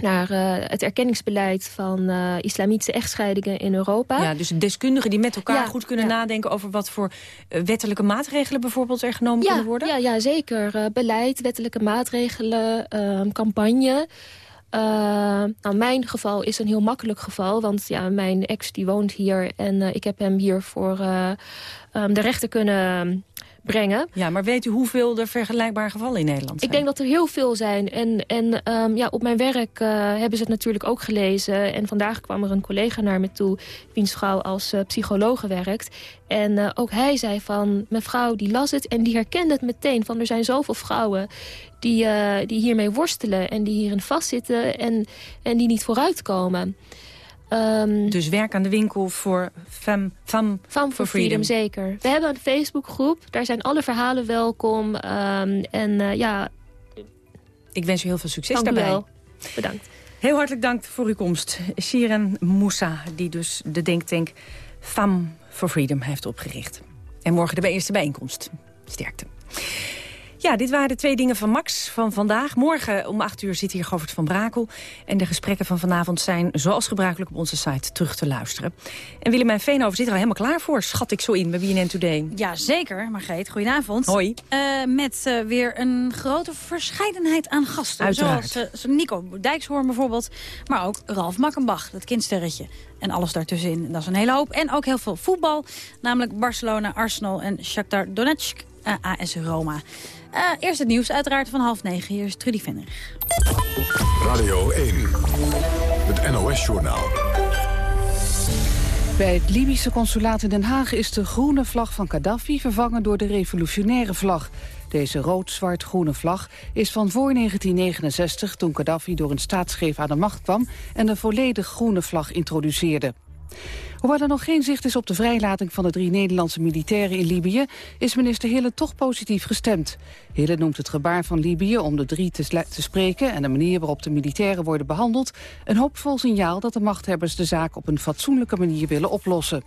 naar uh, het erkenningsbeleid van uh, islamitische echtscheidingen in Europa. Ja, dus deskundigen die met elkaar Ja, goed kunnen ja. nadenken over wat voor uh, wettelijke maatregelen bijvoorbeeld er genomen Ja, kunnen worden? ja, ja zeker. Beleid, wettelijke maatregelen, uh, campagne. Uh, nou, mijn geval is een heel makkelijk geval, want ja, mijn ex die woont hier en ik heb hem hier voor um, de rechter kunnen brengen. Ja, maar weet u hoeveel er vergelijkbare gevallen in Nederland zijn? Ik denk dat er heel veel zijn. En, en um, ja, op mijn werk uh, hebben ze het natuurlijk ook gelezen. En vandaag kwam er een collega naar me toe... wiens vrouw als uh, psychologe werkt. En uh, ook hij zei van... mevrouw die las het en die herkende het meteen. Van er zijn zoveel vrouwen die, uh, die hiermee worstelen... en die hierin vastzitten en, en die niet vooruitkomen. Um, dus werk aan de winkel voor femme for, freedom. zeker. We hebben een Facebookgroep, daar zijn alle verhalen welkom. Um, en uh, ja... Ik wens u heel veel succes Dank daarbij. Wel. Bedankt. Heel hartelijk dank voor uw komst. Shiren Moussa, die dus de denktank Femme for Freedom heeft opgericht. En morgen de eerste bijeenkomst. Sterkte. Ja, dit waren de twee dingen van Max van vandaag. Morgen om 8 uur zit hier Govert van Brakel. En de gesprekken van vanavond zijn zoals gebruikelijk op onze site terug te luisteren. En Willemijn Veenhoven zit er al helemaal klaar voor, schat ik zo in, bij BNN Today. Ja, zeker, Margreet. Goedenavond. Hoi. Uh, met uh, weer een grote verscheidenheid aan gasten. Uiteraard. Zoals uh, Nico Dijkshoorn bijvoorbeeld, maar ook Ralf Makkenbach, dat kindsterretje. En alles daartussenin, dat is een hele hoop. En ook heel veel voetbal, namelijk Barcelona, Arsenal en Shakhtar Donetsk, AS Roma. Uh, eerst het nieuws, uiteraard van half negen. Hier is Trudy Vennig. Radio 1, het NOS-journaal. Bij het Libische consulaat in Den Haag is de groene vlag van Gaddafi vervangen door de revolutionaire vlag. Deze rood-zwart-groene vlag is van voor 1969 toen Gaddafi door een staatsgreep aan de macht kwam en de volledig groene vlag introduceerde. Hoewel er nog geen zicht is op de vrijlating van de drie Nederlandse militairen in Libië, is minister Hille toch positief gestemd. Hille noemt het gebaar van Libië om de drie te, te spreken en de manier waarop de militairen worden behandeld een hoopvol signaal dat de machthebbers de zaak op een fatsoenlijke manier willen oplossen.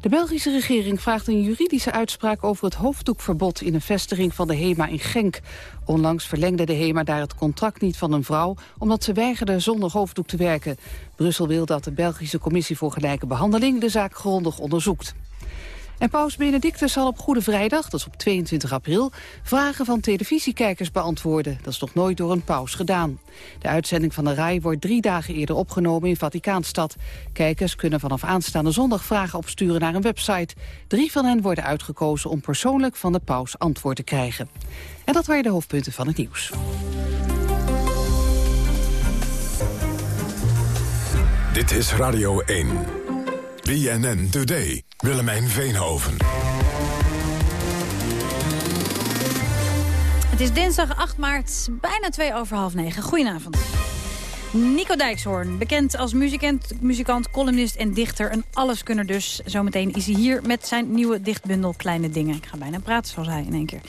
De Belgische regering vraagt een juridische uitspraak over het hoofddoekverbod in een vestiging van de HEMA in Genk. Onlangs verlengde de HEMA daar het contract niet van een vrouw omdat ze weigerde zonder hoofddoek te werken. Brussel wil dat de Belgische Commissie voor Gelijke Behandeling de zaak grondig onderzoekt. En paus Benedictus zal op Goede Vrijdag, dat is op 22 april... vragen van televisiekijkers beantwoorden. Dat is nog nooit door een paus gedaan. De uitzending van de RAI wordt drie dagen eerder opgenomen in Vaticaanstad. Kijkers kunnen vanaf aanstaande zondag vragen opsturen naar een website. Drie van hen worden uitgekozen om persoonlijk van de paus antwoord te krijgen. En dat waren de hoofdpunten van het nieuws. Dit is Radio 1. BNN Today. Willemijn Veenhoven. Het is dinsdag 8 maart, bijna twee over half negen. Goedenavond. Nico Dijkshoorn, bekend als muzikant, muzikant, columnist en dichter. Een alleskunner dus. Zometeen is hij hier met zijn nieuwe dichtbundel Kleine Dingen. Ik ga bijna praten zoals hij in één keer.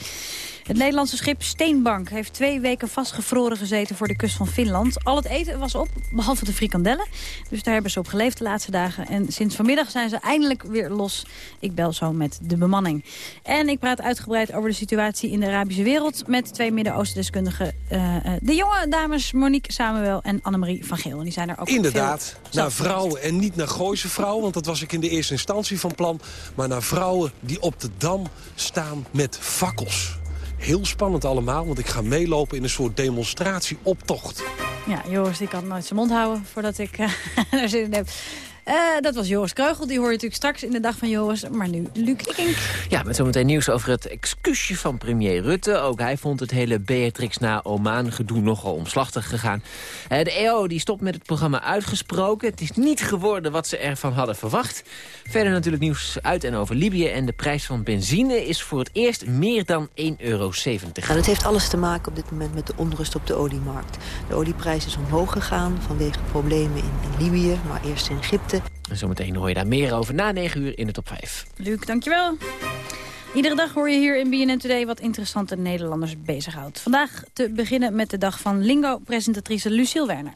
Het Nederlandse schip Steenbank heeft twee weken vastgevroren gezeten voor de kust van Finland. Al het eten was op, behalve de frikandellen. Dus daar hebben ze op geleefd de laatste dagen. En sinds vanmiddag zijn ze eindelijk weer los. Ik bel zo met de bemanning. En ik praat uitgebreid over de situatie in de Arabische wereld... met twee Midden-Oosten-deskundigen. Uh, de jonge dames Monique Samuel en Annemarie van Geel. En die zijn er ook Inderdaad, naar vrouwen en niet naar Gooise vrouwen... want dat was ik in de eerste instantie van plan... maar naar vrouwen die op de Dam staan met fakkels. Heel spannend allemaal, want ik ga meelopen in een soort demonstratieoptocht. Ja, Joris, die kan nooit zijn mond houden voordat ik er zin in heb. Uh, dat was Joris Kreugel, die hoor je natuurlijk straks in de dag van Joris. Maar nu Luc Ikink. Ja, met zometeen nieuws over het excuusje van premier Rutte. Ook hij vond het hele Beatrix na Oman gedoe nogal omslachtig gegaan. Uh, de EO die stopt met het programma Uitgesproken. Het is niet geworden wat ze ervan hadden verwacht. Verder natuurlijk nieuws uit en over Libië. En de prijs van benzine is voor het eerst meer dan 1,70 euro. Ja, dat heeft alles te maken op dit moment met de onrust op de oliemarkt. De olieprijs is omhoog gegaan vanwege problemen in, in Libië, maar eerst in Egypte. En zometeen hoor je daar meer over na 9 uur in de top 5. Luc, dankjewel. Iedere dag hoor je hier in BNN Today wat interessante Nederlanders bezighoudt. Vandaag te beginnen met de dag van Lingo-presentatrice Lucille Werner.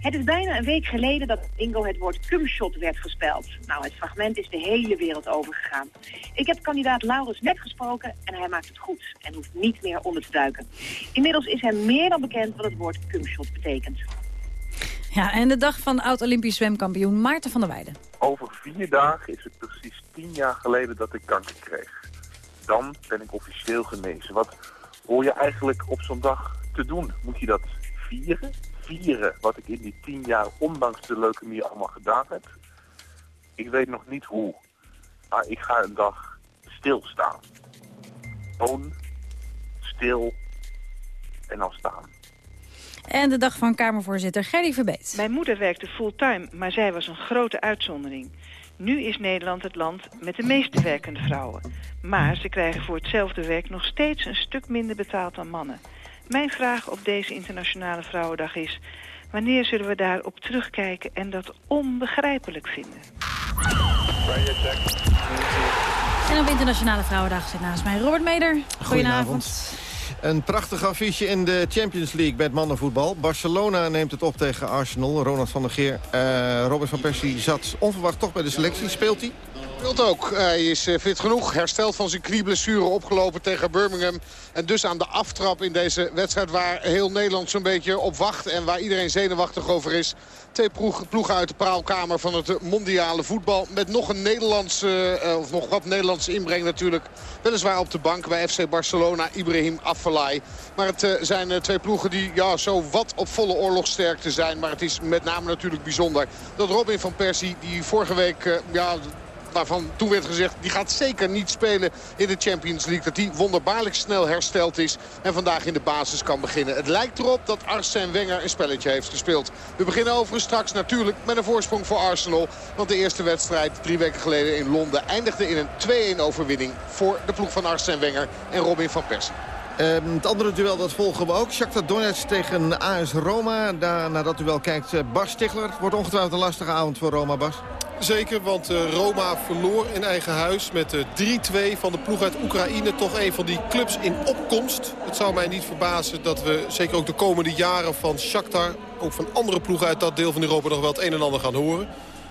Het is bijna een week geleden dat Ingo het woord cumshot werd gespeld. Nou, het fragment is de hele wereld overgegaan. Ik heb kandidaat Laurens net gesproken en hij maakt het goed en hoeft niet meer onder te duiken. Inmiddels is hem meer dan bekend wat het woord cumshot betekent. Ja, en de dag van oud-Olympisch zwemkampioen Maarten van der Weijden. Over vier dagen is het precies tien jaar geleden dat ik kanker kreeg. Dan ben ik officieel genezen. Wat hoor je eigenlijk op zo'n dag te doen? Moet je dat vieren? Vieren wat ik in die tien jaar ondanks de leukemie allemaal gedaan heb? Ik weet nog niet hoe. Maar ik ga een dag stilstaan. Gewoon stil en dan staan. En de dag van Kamervoorzitter Gerry Verbeet. Mijn moeder werkte fulltime, maar zij was een grote uitzondering. Nu is Nederland het land met de meeste werkende vrouwen. Maar ze krijgen voor hetzelfde werk nog steeds een stuk minder betaald dan mannen. Mijn vraag op deze Internationale Vrouwendag is... wanneer zullen we daarop terugkijken en dat onbegrijpelijk vinden? En op Internationale Vrouwendag zit naast mij Robert Meder. Goedenavond. Een prachtig affiche in de Champions League bij het mannenvoetbal. Barcelona neemt het op tegen Arsenal. Ronald van der Geer, uh, Robert van Persie zat onverwacht toch bij de selectie. Speelt hij? Speelt ook. Hij is eh, fit genoeg. Hersteld van zijn knieblessure opgelopen tegen Birmingham. En dus aan de aftrap in deze wedstrijd waar heel Nederland zo'n beetje op wacht. En waar iedereen zenuwachtig over is. Twee ploegen uit de praalkamer van het mondiale voetbal. Met nog een Nederlandse, uh, of nog wat Nederlandse inbreng natuurlijk. Weliswaar op de bank bij FC Barcelona, Ibrahim Afellay. Maar het uh, zijn uh, twee ploegen die ja, zo wat op volle oorlogsterkte zijn. Maar het is met name natuurlijk bijzonder dat Robin van Persie, die vorige week... ja, waarvan toen werd gezegd... die gaat zeker niet spelen in de Champions League. Dat die wonderbaarlijk snel hersteld is en vandaag in de basis kan beginnen. Het lijkt erop dat Arsène Wenger een spelletje heeft gespeeld. We beginnen overigens straks natuurlijk met een voorsprong voor Arsenal. Want de eerste wedstrijd drie weken geleden in Londen eindigde in een 2-1 overwinning... voor de ploeg van Arsène Wenger en Robin van Persie. Uh, het andere duel dat volgen we ook. Shakhtar Donetsk tegen AS Roma. Daar, naar dat duel kijkt uh, Bas Stigler. Wordt ongetwijfeld een lastige avond voor Roma, Bas. Zeker, want uh, Roma verloor in eigen huis met uh, 3-2 van de ploeg uit Oekraïne. Toch een van die clubs in opkomst. Het zou mij niet verbazen dat we zeker ook de komende jaren van Shakhtar... ook van andere ploegen uit dat deel van Europa nog wel het een en ander gaan horen.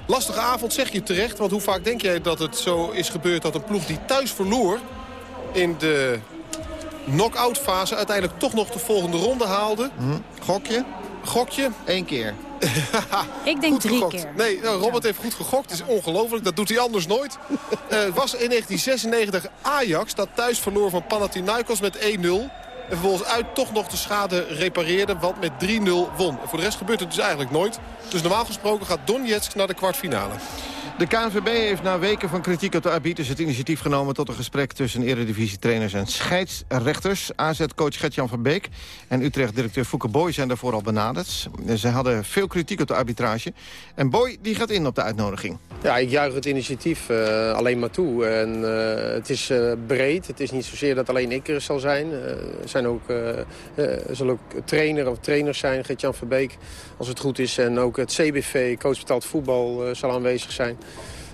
Lastige avond zeg je terecht, want hoe vaak denk jij dat het zo is gebeurd... dat een ploeg die thuis verloor in de knock-out fase uiteindelijk toch nog de volgende ronde haalde. Hm. Gokje? Gokje? Eén keer. Ik denk drie keer. Nee, nou, Robert heeft goed gegokt. Het is ongelooflijk. Dat doet hij anders nooit. uh, het was in 1996 Ajax dat thuis verloor van Panathinaikos met 1-0. En vervolgens uit toch nog de schade repareerde, want met 3-0 won. En voor de rest gebeurt het dus eigenlijk nooit. Dus normaal gesproken gaat Donetsk naar de kwartfinale. De KNVB heeft na weken van kritiek op de arbiters het initiatief genomen... tot een gesprek tussen eredivisie-trainers en scheidsrechters. AZ-coach Gertjan van Beek en Utrecht-directeur Fouke Boy zijn daarvoor al benaderd. Ze hadden veel kritiek op de arbitrage. En Boy die gaat in op de uitnodiging. Ja, ik juich het initiatief uh, alleen maar toe. En, uh, het is uh, breed. Het is niet zozeer dat alleen ik er zal zijn. er zijn ook, zal ook trainer of trainers zijn, Gertjan van Beek, als het goed is. En ook het CBV, coach betaald voetbal, zal aanwezig zijn.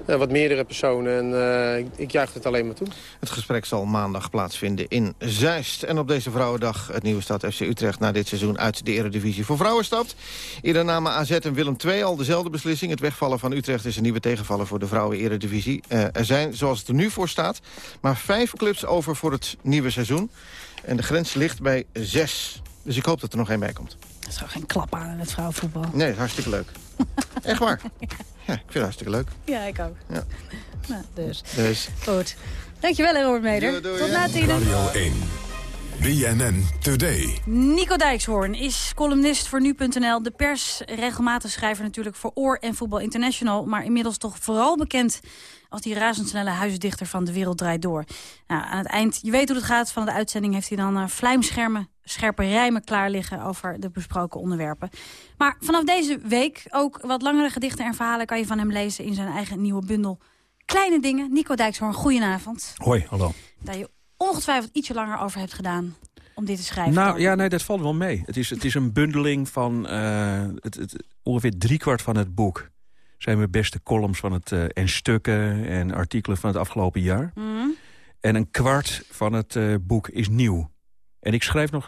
Uh, wat meerdere personen en uh, ik, ik juich het alleen maar toe. Het gesprek zal maandag plaatsvinden in Zeist. En op deze Vrouwendag het nieuwe stad FC Utrecht... na dit seizoen uit de Eredivisie voor vrouwen stapt. Eerder namen AZ en Willem II al dezelfde beslissing. Het wegvallen van Utrecht is een nieuwe tegenvaller voor de vrouwen-Eredivisie. Uh, er zijn, zoals het er nu voor staat, maar vijf clubs over voor het nieuwe seizoen. En de grens ligt bij zes. Dus ik hoop dat er nog één bij komt. Dat is toch geen klap aan in het vrouwenvoetbal? Nee, dat is hartstikke leuk. Echt waar. Ja, ik vind het hartstikke leuk. Ja, ik ook. Ja. Nou, dus. dus. Goed. Dankjewel, Robert Meder. Doei, doei, Tot ja. na tienen. Radio 1. BNN Today. Nico Dijkshoorn is columnist voor Nu.nl. De pers, regelmatig schrijver natuurlijk voor Oor en Voetbal International. Maar inmiddels toch vooral bekend als die razendsnelle huisdichter van De Wereld Draait Door. Nou, aan het eind, je weet hoe het gaat van de uitzending... heeft hij dan uh, vlijmschermen, scherpe rijmen klaar liggen over de besproken onderwerpen. Maar vanaf deze week ook wat langere gedichten en verhalen... kan je van hem lezen in zijn eigen nieuwe bundel Kleine Dingen. Nico Dijkshoorn, goedenavond. Hoi, hallo. Daar je ongetwijfeld ietsje langer over hebt gedaan om dit te schrijven. Nou ja, nee, dat valt wel mee. Het is, het is een bundeling van uh, het, het, ongeveer driekwart van het boek zijn mijn beste columns van het, uh, en stukken en artikelen van het afgelopen jaar. Mm. En een kwart van het uh, boek is nieuw. En ik schrijf nog...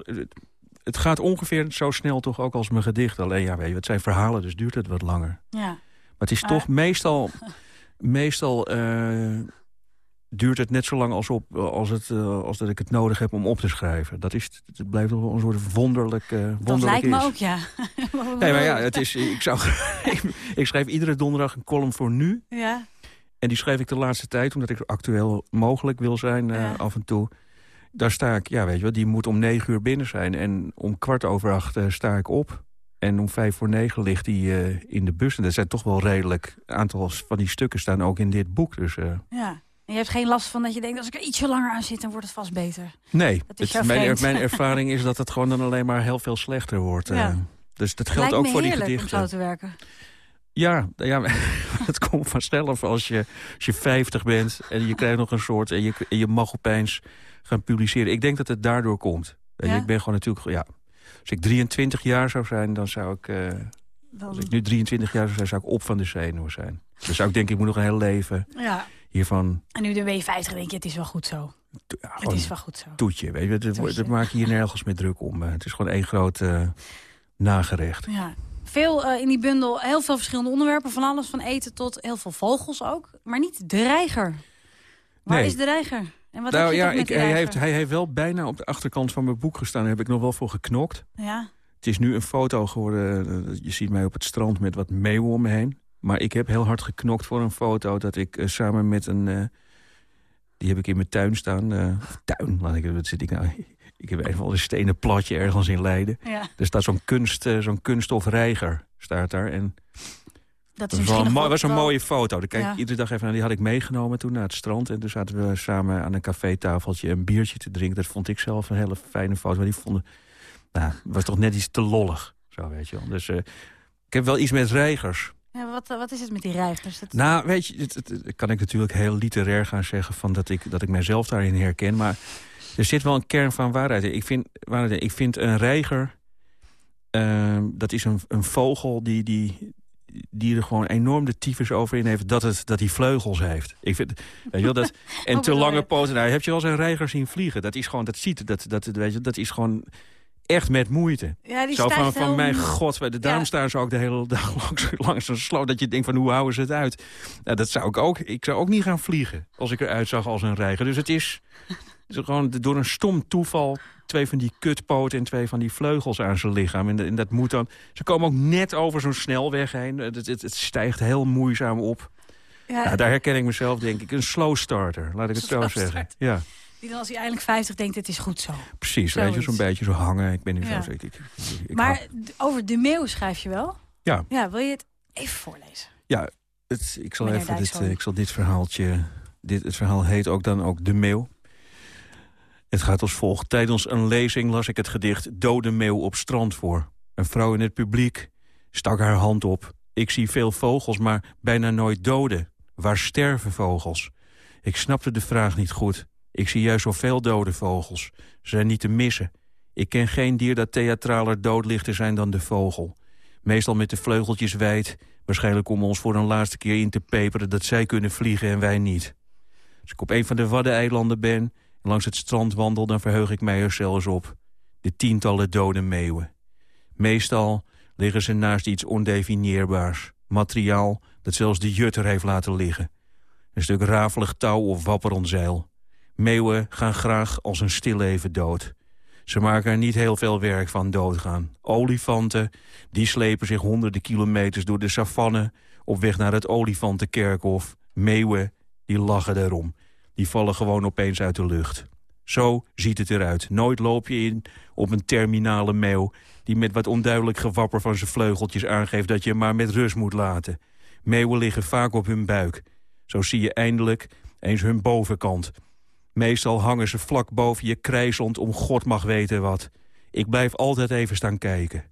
Het gaat ongeveer zo snel toch ook als mijn gedicht. Alleen ja, weet je, het zijn verhalen, dus duurt het wat langer. Ja. Maar het is toch meestal... meestal uh, duurt het net zo lang als, op, als, het, uh, als dat ik het nodig heb om op te schrijven. Dat is, het blijft wel een soort wonderlijk, uh, wonderlijk Dat lijkt me ook, ja. nee, maar ja, het is, ik, zou, ik schrijf iedere donderdag een column voor nu. Ja. En die schrijf ik de laatste tijd, omdat ik actueel mogelijk wil zijn uh, ja. af en toe. Daar sta ik, ja weet je wel, die moet om negen uur binnen zijn. En om kwart over acht sta ik op. En om vijf voor negen ligt hij uh, in de bus. En dat zijn toch wel redelijk... Een aantal van die stukken staan ook in dit boek. Dus, uh... Ja. En je hebt geen last van dat je denkt... als ik er ietsje langer aan zit, dan wordt het vast beter. Nee, het, mijn, mijn, ervaring is dat het gewoon dan alleen maar heel veel slechter wordt. Ja. Uh, dus dat geldt ook voor die gedichten. om zo te werken. Ja, ja het komt vanzelf als je, als je 50 bent... en je krijgt nog een soort... En je, en je mag opeens gaan publiceren. Ik denk dat het daardoor komt. Ja? Ik ben gewoon natuurlijk... Ja, als ik 23 jaar zou zijn, dan zou ik... Uh, dan... Als ik nu 23 jaar zou zijn, zou ik op van de zenuwen zijn. Dus zou ik denken, ik moet nog een heel leven ja. hiervan... En nu de W50 denk je, het is wel goed zo. het is wel goed zo. Toetje, weet je. Dat, dat maak je hier nergens meer druk om. Het is gewoon één groot uh, nagerecht. Ja. Veel uh, in die bundel, heel veel verschillende onderwerpen. Van alles, van eten tot heel veel vogels ook. Maar niet de reiger. Waar is de reiger? En wat nou, heb je ja, ik, hij, heeft, hij heeft wel bijna op de achterkant van mijn boek gestaan. Daar heb ik nog wel voor geknokt. Ja. Het is nu een foto geworden. Je ziet mij op het strand met wat meeuwen om me heen. Maar ik heb heel hard geknokt voor een foto dat ik uh, samen met een... Uh, die heb ik in mijn tuin staan. Uh, tuin, laat ik, wat zit ik nou? Ik heb even een stenen platje ergens in Leiden. Ja. Er staat zo'n kunst, zo'n kunststofreiger staat daar. En dat is was, een, was een mooie foto. Daar kijk ik iedere dag even naar. Die had ik meegenomen toen naar het strand. En toen zaten we samen aan een cafétafeltje een biertje te drinken. Dat vond ik zelf een hele fijne foto. Maar die vonden, nou, was toch net iets te lollig. Zo, weet je wel. Dus uh, ik heb wel iets met reigers. Ja, wat, wat is het met die reigers? Dat... Nou, weet je, het, het, kan ik natuurlijk heel literair gaan zeggen... Van dat, ik, dat ik mijzelf daarin herken. Maar er zit wel een kern van waarheid in. Ik vind, waarheid, ik vind een reiger... Uh, dat is een, een vogel die, die, die er gewoon enorm de tyfus over in heeft... dat, het, dat hij vleugels heeft. Ik vind, weet je wel, dat, en te lange poten. Nou, heb je wel eens een reiger zien vliegen? Dat is gewoon, dat ziet, dat, dat, weet je, dat is gewoon echt met moeite. Ja, die Zo van, van mijn god, de daarom staan ze ook de hele dag langs, langs zo'n sloot... dat je denkt van, hoe houden ze het uit? Nou, dat zou ik ook. Ik zou ook niet gaan vliegen als ik eruit zag als een reiger. Dus het is, is gewoon door een stom toeval twee van die kutpoten en twee van die vleugels aan zijn lichaam. En, dat moet dan... Ze komen ook net over zo'n snelweg heen. Het, het, het stijgt heel moeizaam op. Ja. Nou, daar herken ik mezelf, denk ik. Een slow starter, laat ik het zo zeggen. Ja. Die dan als hij eindelijk 50 denkt, het is goed zo. Precies, weet je, zo'n beetje zo hangen. Ik ben nu zo... Ik, ik, ik, maar over de meeuw schrijf je wel? Ja. Ja, wil je het even voorlezen? Ja, het, ik, zal even dit, ik zal dit verhaaltje... Dit, het verhaal heet ook dan ook De Meeuw. Het gaat als volgt. Tijdens een lezing las ik het gedicht Dode Meeuw op strand voor. Een vrouw in het publiek stak haar hand op. Ik zie veel vogels, maar bijna nooit doden. Waar sterven vogels? Ik snapte de vraag niet goed. Ik zie juist zoveel dode vogels. Ze zijn niet te missen. Ik ken geen dier dat theatraler dood ligt te zijn dan de vogel. Meestal met de vleugeltjes wijd. Waarschijnlijk om ons voor een laatste keer in te peperen... dat zij kunnen vliegen en wij niet. Als ik op een van de Waddeneilanden ben langs het strand wandel, dan verheug ik mij er zelfs op. De tientallen dode meeuwen. Meestal liggen ze naast iets ondefinieerbaars. Materiaal dat zelfs de jutter heeft laten liggen. Een stuk rafelig touw of wapperend zeil. Meeuwen gaan graag als een stilleven dood. Ze maken er niet heel veel werk van doodgaan. Olifanten, die slepen zich honderden kilometers door de savanne... op weg naar het olifantenkerkhof. Meeuwen, die lachen erom die vallen gewoon opeens uit de lucht. Zo ziet het eruit. Nooit loop je in op een terminale meeuw... die met wat onduidelijk gewapper van zijn vleugeltjes aangeeft... dat je maar met rust moet laten. Meeuwen liggen vaak op hun buik. Zo zie je eindelijk eens hun bovenkant. Meestal hangen ze vlak boven je krijzend om god mag weten wat. Ik blijf altijd even staan kijken.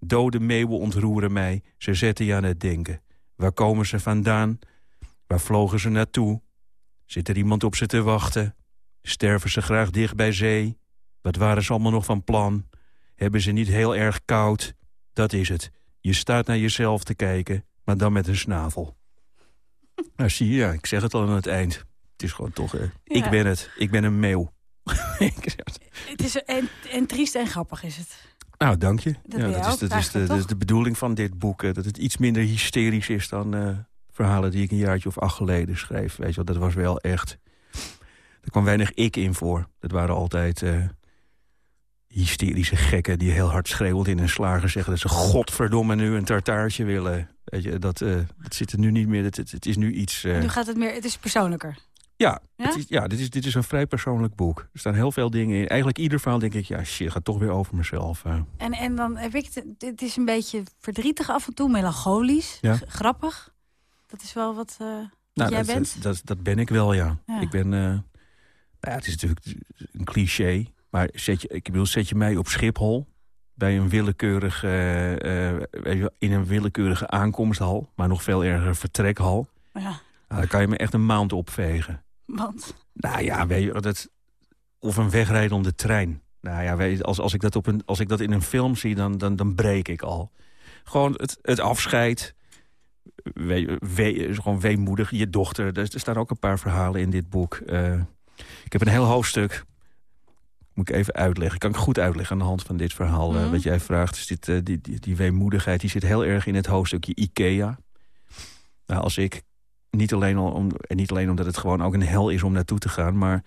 Dode meeuwen ontroeren mij, ze zetten je aan het denken. Waar komen ze vandaan? Waar vlogen ze naartoe? Zit er iemand op ze te wachten? Sterven ze graag dicht bij zee? Wat waren ze allemaal nog van plan? Hebben ze niet heel erg koud? Dat is het. Je staat naar jezelf te kijken, maar dan met een snavel. nou zie je, ja, ik zeg het al aan het eind. Het is gewoon toch, ik ben het. Ik ben een meeuw. het is en, en triest en grappig is het. Nou, dank je. Dat, ja, dat, is, dat, is de, dat, is, de, bedoeling van dit boek. Dat het iets minder hysterisch is dan, uh, verhalen die ik een jaartje of acht geleden schreef. Weet je wel, dat was wel echt... Er kwam weinig ik in voor. Dat waren altijd uh, hysterische gekken die heel hard schreeuwend in een slager zeggen... dat ze godverdomme nu een tartaartje willen. Weet je, dat, uh, dat zit er nu niet meer. Het, het, het is nu iets... Uh... Nu gaat het meer... Het is persoonlijker. Ja, ja? Is, ja dit, is, dit is een vrij persoonlijk boek. Er staan heel veel dingen in. Eigenlijk ieder verhaal denk ik, ja shit, het gaat toch weer over mezelf. En, en dan heb ik, het, het is een beetje verdrietig af en toe, melancholisch, ja? grappig. Dat is wel wat, uh, nou, jij dat, bent? Dat, dat, ben ik wel, ja. Ik ben... Uh, nou ja, het is natuurlijk een cliché. Maar zet je, ik bedoel, zet je mij op Schiphol... bij een willekeurige, uh, in een willekeurige aankomsthal... maar nog veel erger vertrekhal... Ja. Nou, dan kan je me echt een maand opvegen. Want? Nou ja, weet je, dat, of een wegrijdende trein. Nou ja, weet je, als, als, ik dat op een, als ik dat in een film zie, dan, dan, dan breek ik al. Gewoon het, het afscheid we, we, gewoon weemoedig. Je dochter, er, er staan ook een paar verhalen in dit boek. Uh, ik heb een heel hoofdstuk moet ik even uitleggen. Kan ik goed uitleggen aan de hand van dit verhaal. Mm. wat jij vraagt, is dit, uh, die, die, die, weemoedigheid... die zit heel erg in het hoofdstukje Ikea. Nou, als ik, niet alleen, om, en niet alleen omdat het gewoon ook een hel is om naartoe te gaan... maar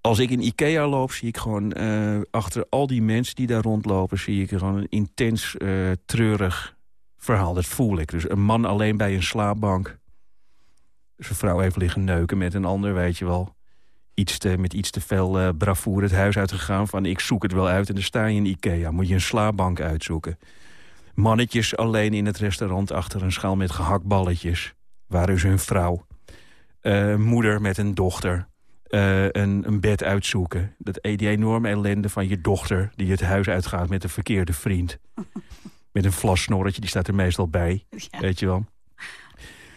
als ik in Ikea loop, zie ik gewoon uh, achter al die mensen die daar rondlopen... zie ik gewoon een intens treurig verhaal. Dat voel ik. Dus een man alleen bij een slaapbank. Zijn vrouw heeft liggen neuken met een ander, weet je wel. Iets te, met iets te veel uh, bravoure het huis uitgegaan van... ik zoek het wel uit en dan sta je in Ikea. Moet je een slaapbank uitzoeken. Mannetjes alleen in het restaurant achter een schaal met gehaktballetjes. Waar is hun vrouw? moeder met een dochter uh, een, een, bed uitzoeken. Dat, die enorme ellende van je dochter die het huis uitgaat met een verkeerde vriend. Met een vlasnorretje, die staat er meestal bij. Weet je wel.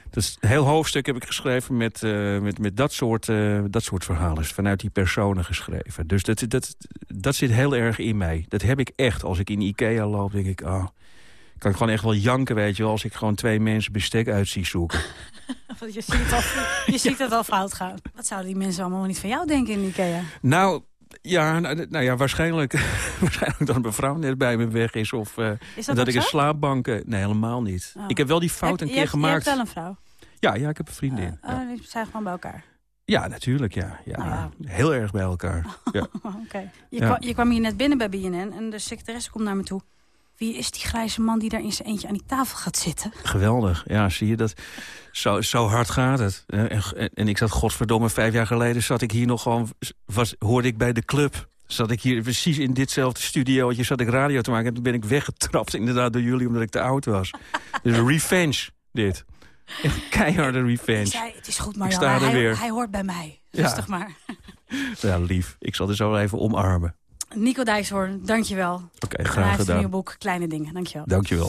Dus een heel hoofdstuk heb ik geschreven met, uh, met, met dat, soort, uh, dat soort verhalen. Vanuit die personen geschreven. Dus dat, dat, dat zit heel erg in mij. Dat heb ik echt. Als ik in Ikea loop, denk ik... Oh, kan ik gewoon echt wel janken, weet je wel... als ik gewoon twee mensen bestek uit zie zoeken. je ziet, al, je ziet het al fout gaan. Wat zouden die mensen allemaal niet van jou denken in Ikea? Nou, ja, nou, nou ja, waarschijnlijk, waarschijnlijk dat mijn vrouw net bij me weg is. Of uh, is dat, dat ik zo? een slaapbank... Nee, helemaal niet. Oh. Ik heb wel die fout heb, een keer je gemaakt. Je hebt wel een vrouw? Ja, ja ik heb een vriendin. Uh, ja. Oh, die zijn gewoon bij elkaar? Ja, natuurlijk, ja. ja, nou ja. Heel erg bij elkaar. Ja. Oké. Okay. Je, je, kwam hier net binnen bij BNN en de secretaresse komt naar me toe. Wie is die grijze man die daar in zijn eentje aan die tafel gaat zitten? Geweldig. Ja, zie je dat? Zo, zo hard gaat het. En, en ik zat, godverdomme, vijf jaar geleden zat ik hier nog gewoon... Was, hoorde ik bij de club. Zat ik hier precies in ditzelfde studiootje, zat ik radio te maken. En toen ben ik weggetrapt inderdaad door jullie omdat ik te oud was. dus revenge, dit. Echt keiharde revenge. Zei, het is goed, maar hij, hij hoort bij mij. Rustig ja. maar. ja, lief. Ik zal er zo even omarmen. Nico Dijkshoorn, dankjewel. Oké, okay, graag gedaan. nieuw boek Kleine Dingen, dankjewel. Dankjewel.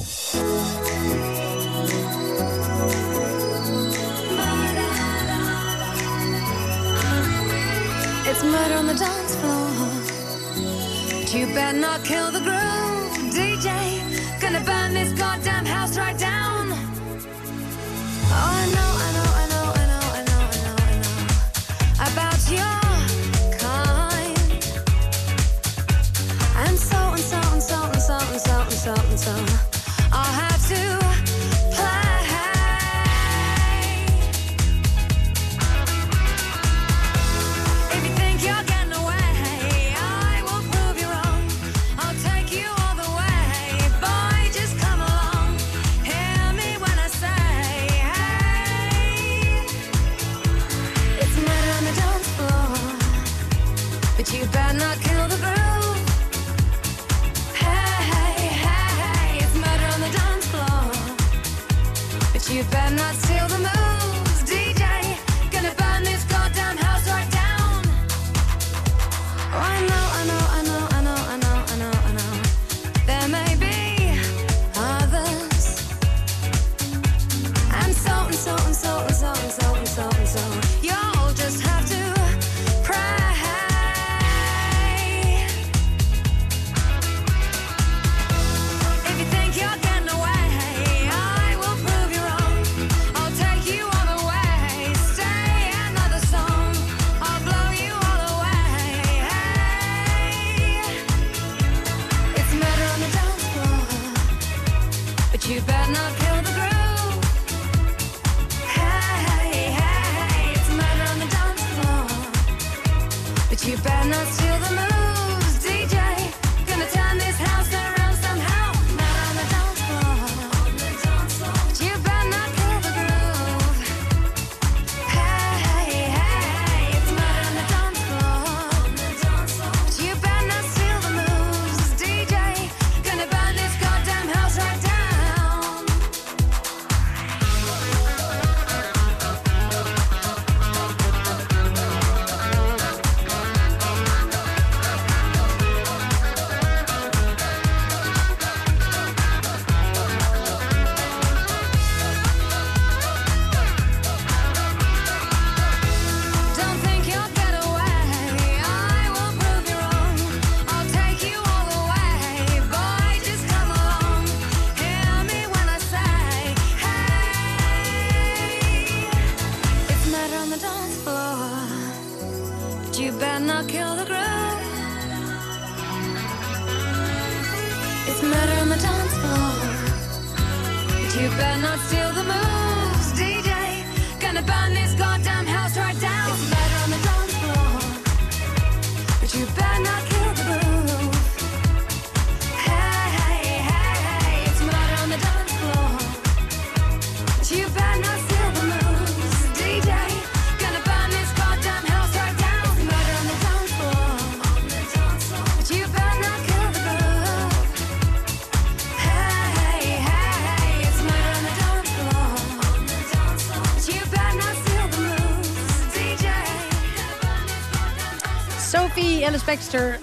It's murder on the dance floor you better not kill the groove DJ,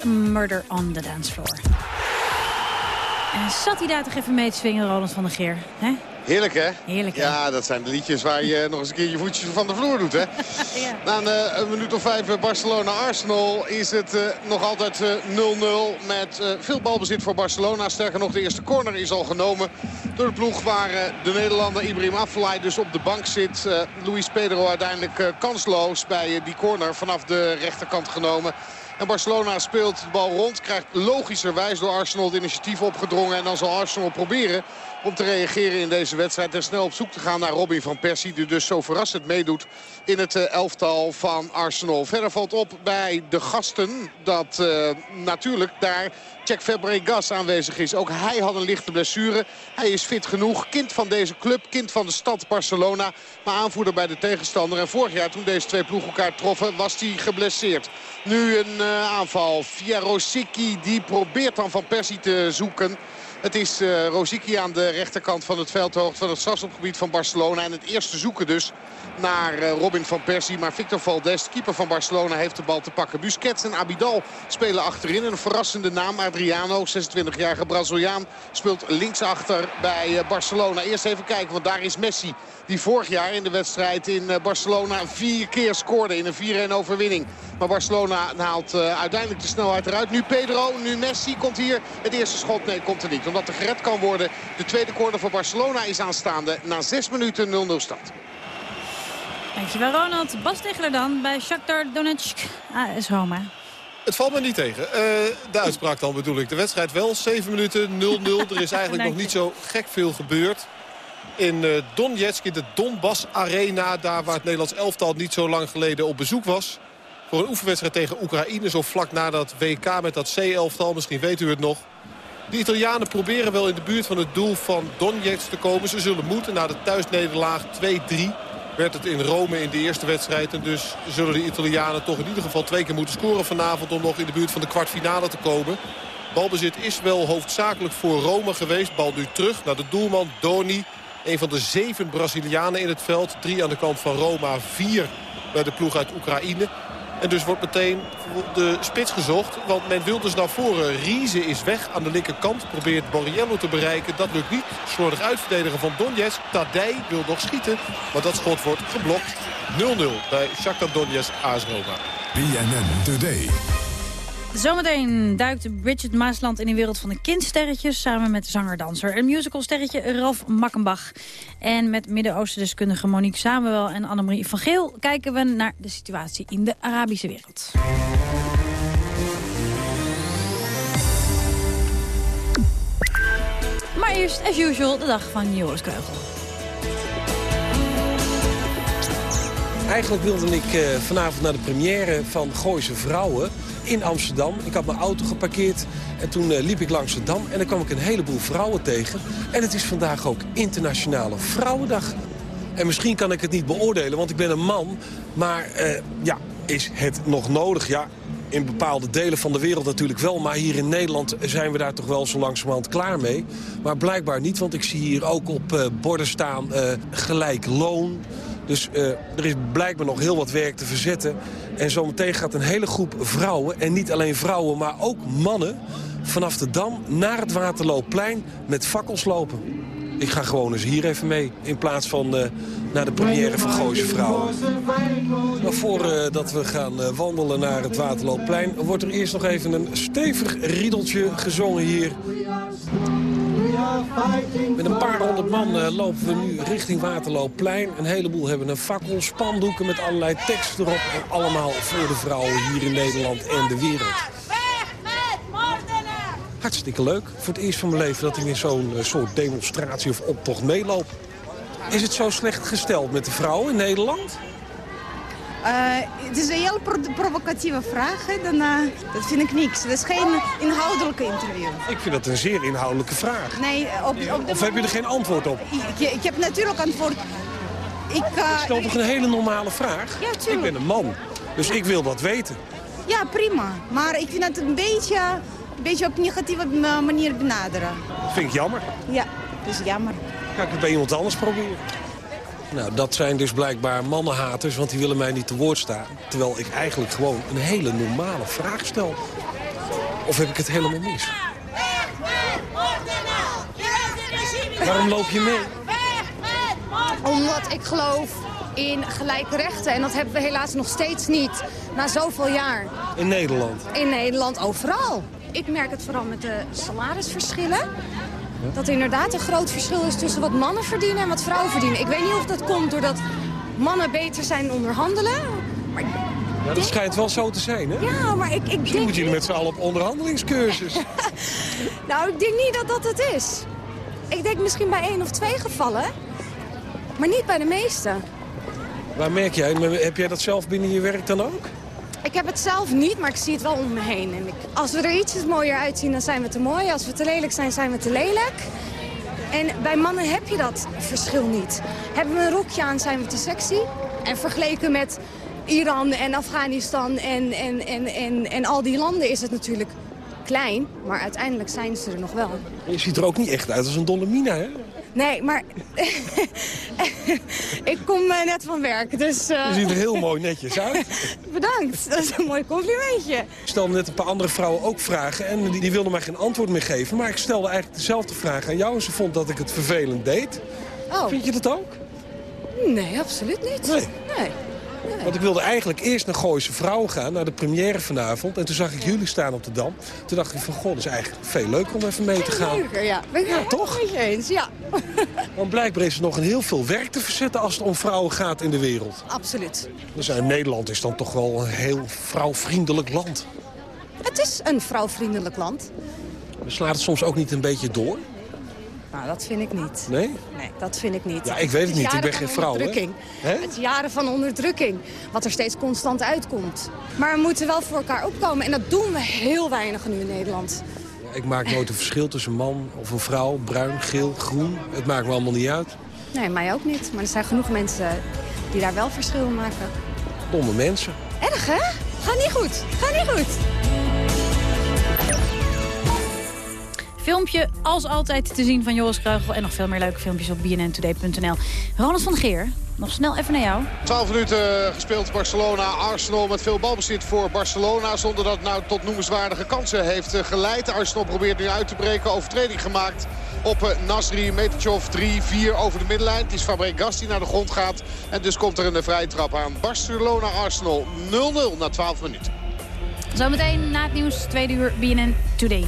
Murder on the Dance Floor. En zat hij daar toch even mee te swingen, Roland van der Geer? Hè? Heerlijk, hè? Heerlijk, hè? Ja, dat zijn de liedjes waar je nog eens een keer je voetjes van de vloer doet, hè? Na een, eh, een minuut of vijf eh, Barcelona-Arsenal is het eh, nog altijd eh, 0-0. met eh, veel balbezit voor Barcelona. Sterker nog, de eerste corner is al genomen door de ploeg waar de Nederlander Ibrahim Afellay dus op de bank zit. Luis Pedro uiteindelijk kansloos bij die corner vanaf de rechterkant genomen. En Barcelona speelt de bal rond. Krijgt logischerwijs door Arsenal het initiatief opgedrongen. En dan zal Arsenal proberen om te reageren in deze wedstrijd. En snel op zoek te gaan naar Robin van Persie. Die dus zo verrassend meedoet in het eh, elftal van Arsenal. Verder valt op bij de gasten dat eh, natuurlijk daar Jack Fabregas aanwezig is. Ook hij had een lichte blessure. Hij is fit genoeg. Kind van deze club. Kind van de stad Barcelona. Maar aanvoerder bij de tegenstander. En vorig jaar toen deze twee ploegen elkaar troffen was hij geblesseerd. Nu een eh, aanval via. Die probeert dan Van Persie te zoeken. Het is uh, Rosicky aan de rechterkant van het veld, hoogte van het strafschopgebied van Barcelona. En het eerste zoeken dus naar uh, Robin van Persie. Maar Victor Valdes, de keeper van Barcelona, heeft de bal te pakken. Busquets en Abidal spelen achterin. Een verrassende naam, Adriano, 26-jarige Braziliaan, speelt linksachter bij uh, Barcelona. Eerst even kijken, want daar is Messi. Die vorig jaar in de wedstrijd in Barcelona vier keer scoorde in een 4-1 overwinning. Maar Barcelona haalt uiteindelijk de snelheid eruit. Nu Pedro, nu Messi. Komt hier het eerste schot? Nee, komt er niet omdat er gered kan worden. De tweede corner voor Barcelona is aanstaande na 6 minuten 0-0 stand. Dankjewel Ronald. Bas Tegeler dan bij Shakhtar Donetsk. Ah, is Roma. Het valt me niet tegen. Uh, de uitspraak dan bedoel ik. De wedstrijd wel. 7 minuten 0-0. Er is eigenlijk nog niet zo gek veel gebeurd. In uh, Donetsk, in de Donbass Arena. Daar waar het Nederlands elftal niet zo lang geleden op bezoek was. Voor een oefenwedstrijd tegen Oekraïne. Zo vlak na dat WK met dat C-elftal. Misschien weet u het nog. De Italianen proberen wel in de buurt van het doel van Donetsk te komen. Ze zullen moeten. Na de thuisnederlaag 2-3 werd het in Rome in de eerste wedstrijd. En dus zullen de Italianen toch in ieder geval twee keer moeten scoren vanavond... om nog in de buurt van de kwartfinale te komen. Balbezit is wel hoofdzakelijk voor Rome geweest. Bal nu terug naar de doelman Doni. Een van de zeven Brazilianen in het veld. Drie aan de kant van Roma, vier bij de ploeg uit Oekraïne. En dus wordt meteen de spits gezocht. Want men wil dus naar voren. Riese is weg aan de linkerkant. Probeert Borriello te bereiken. Dat lukt niet. Slordig uitverdedigen van Donetsk. Tadej wil nog schieten. Maar dat schot wordt geblokt. 0-0 bij Shakhtar Donetsk AS Roma. BNN Today. Zometeen duikt Bridget Maasland in de wereld van de kindsterretjes... samen met zanger-danser en musicalsterretje Ralf Makkenbach. En met Midden-Oosten-deskundige Monique Samuel en Annemarie van Geel... kijken we naar de situatie in de Arabische wereld. Maar eerst, as usual, de dag van Joris Kreugel. Eigenlijk wilde ik uh, vanavond naar de première van Gooise Vrouwen in Amsterdam. Ik had mijn auto geparkeerd en toen uh, liep ik langs de Dam... en dan kwam ik een heleboel vrouwen tegen. En het is vandaag ook Internationale Vrouwendag. En misschien kan ik het niet beoordelen, want ik ben een man. Maar uh, ja, is het nog nodig? Ja, in bepaalde delen van de wereld natuurlijk wel. Maar hier in Nederland zijn we daar toch wel zo langzamerhand klaar mee. Maar blijkbaar niet, want ik zie hier ook op uh, borden staan gelijk loon. Dus uh, er is blijkbaar nog heel wat werk te verzetten. En zometeen gaat een hele groep vrouwen, en niet alleen vrouwen, maar ook mannen... vanaf de Dam naar het Waterloopplein met fakkels lopen. Ik ga gewoon eens hier even mee, in plaats van uh, naar de première van Gooise Vrouwen. Maar voordat uh, we gaan wandelen naar het Waterloopplein... wordt er eerst nog even een stevig riedeltje gezongen hier. Met een paar honderd man eh, lopen we nu richting Waterloopplein. Een heleboel hebben een fakkel, spandoeken met allerlei teksten erop. En allemaal voor de vrouwen hier in Nederland en de wereld. Hartstikke leuk. Voor het eerst van mijn leven dat ik in zo'n eh, soort demonstratie of optocht meeloop. Is het zo slecht gesteld met de vrouwen in Nederland? Eh, het is een heel pro- provocatieve vraag. hè. Dan, eh, dat vind ik niks. Het is geen inhoudelijke interview. Ik vind dat een zeer inhoudelijke vraag. Nee, op, op de Of heb je er geen antwoord op? ik, ik heb natuurlijk antwoord. Ik, eh, Ik stel toch een hele normale vraag? Ja, ik tuurlijk. ben een man, dus ik wil dat weten. Ja, prima. Maar ik vind het een beetje, een beetje op negatieve ma- manier benaderen. Vind ik jammer. Ja, dus jammer. Ga ik het bij iemand anders proberen. Nou, dat zijn dus blijkbaar mannenhaters, want die willen mij niet te woord staan. Terwijl ik eigenlijk gewoon een hele normale vraag stel. Of heb ik het helemaal mis? Waarom loop je mee? Omdat ik geloof in gelijke rechten. En dat hebben we helaas nog steeds niet. Na zoveel jaar. In Nederland. In Nederland, overal. Ik merk het vooral met de salarisverschillen. Dat er inderdaad een groot verschil is tussen wat mannen verdienen en wat vrouwen verdienen. Ik weet niet of dat komt doordat mannen beter zijn onderhandelen. Maar Ja, dat schijnt wel zo te zijn, hè? ja, maar ik, ik Misschien denk... moeten jullie met z'n allen op onderhandelingscursus. Nou, ik denk niet dat dat het is. Ik denk misschien bij één of twee gevallen. Maar niet bij de meeste. Waar merk jij? Heb jij dat zelf binnen je werk dan ook? Ik heb het zelf niet, maar ik zie het wel om me heen. En ik, als we er ietsjes mooier uitzien, dan zijn we te mooi. Als we te lelijk zijn, zijn we te lelijk. En bij mannen heb je dat verschil niet. Hebben we een rokje aan, zijn we te sexy. En vergeleken met Iran en Afghanistan en, en, en, en, en al die landen is het natuurlijk klein. Maar uiteindelijk zijn ze er nog wel. Je ziet er ook niet echt uit als een dolle mina, hè? Nee, maar ik kom eh, net van werk, dus... eh, Je ziet er heel mooi netjes uit. Bedankt, dat is een mooi complimentje. Ik stelde net een paar andere vrouwen ook vragen en die, die wilden mij geen antwoord meer geven. Maar ik stelde eigenlijk dezelfde vraag aan jou en ze vond dat ik het vervelend deed. Oh. Vind je dat ook? Nee, absoluut niet. Nee. nee. Want ik wilde eigenlijk eerst naar Gooise Vrouwen gaan, naar de première vanavond. En toen zag ik jullie staan op de Dam. Toen dacht ik van, god, dat is eigenlijk veel leuker om even mee te gaan. Leuker, ja. Ben ik Ja, toch? met je eens, ja. Want blijkbaar is er nog een heel veel werk te verzetten als het om vrouwen gaat in de wereld. Absoluut. Dus Nederland is dan toch wel een heel vrouwvriendelijk land. Het is een vrouwvriendelijk land. Slaat het soms ook niet een beetje door? Nou, dat vind ik niet. Nee? Nee, dat vind ik niet. Ja, ik weet het niet. Ik ben geen vrouw, onderdrukking. Hè? Het jaren van onderdrukking, wat er steeds constant uitkomt. Maar we moeten wel voor elkaar opkomen en dat doen we heel weinig nu in Nederland. Ja, Ik maak nooit een verschil tussen man of een vrouw. Bruin, geel, groen. Het maakt me allemaal niet uit. Nee, mij ook niet. Maar er zijn genoeg mensen die daar wel verschil in maken. Domme mensen. Erg, hè? Gaat niet goed. Gaat niet goed. Filmpje als altijd te zien van Joris Kreugel. En nog veel meer leuke filmpjes op bnntoday.nl. Ronald van Geer, nog snel even naar jou. 12 minuten gespeeld Barcelona. Arsenal met veel balbezit voor Barcelona. Zonder dat het nou tot noemenswaardige kansen heeft eh, geleid. Arsenal probeert nu uit te breken. Overtreding gemaakt op eh, Nasri. Een metertje of 3, 4 over de middenlijn. Het is Fabregas die naar de grond gaat. En dus komt er een vrije trap aan. Barcelona-Arsenal 0-0 na 12 minuten. Zometeen na het nieuws, tweede uur BNN Today.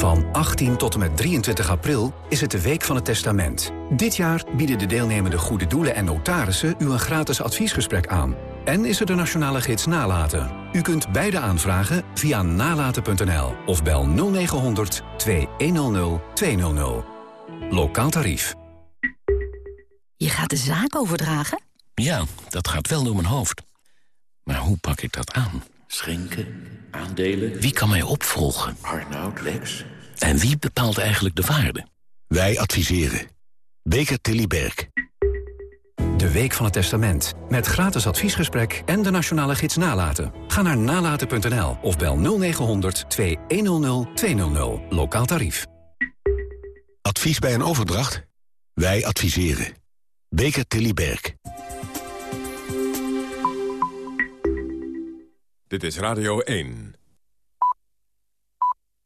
Van 18 tot en met 23 april is het de Week van het Testament. Dit jaar bieden de deelnemende goede doelen en notarissen u een gratis adviesgesprek aan. En is er de nationale gids Nalaten. U kunt beide aanvragen via nalaten.nl of bel 0900 2100 200. Lokaal tarief. Je gaat de zaak overdragen? Ja, dat gaat wel door mijn hoofd. Maar hoe pak ik dat aan? Schenken, aandelen... Wie kan mij opvolgen? Arnoud, Lex... En wie bepaalt eigenlijk de waarde? Wij adviseren. Beker Tilly Berg. De Week van het Testament. Met gratis adviesgesprek en de nationale gids Nalaten. Ga naar nalaten.nl of bel 0900 2100 200. Lokaal tarief. Advies bij een overdracht? Wij adviseren. Beker Tilly Berg. Dit is Radio 1.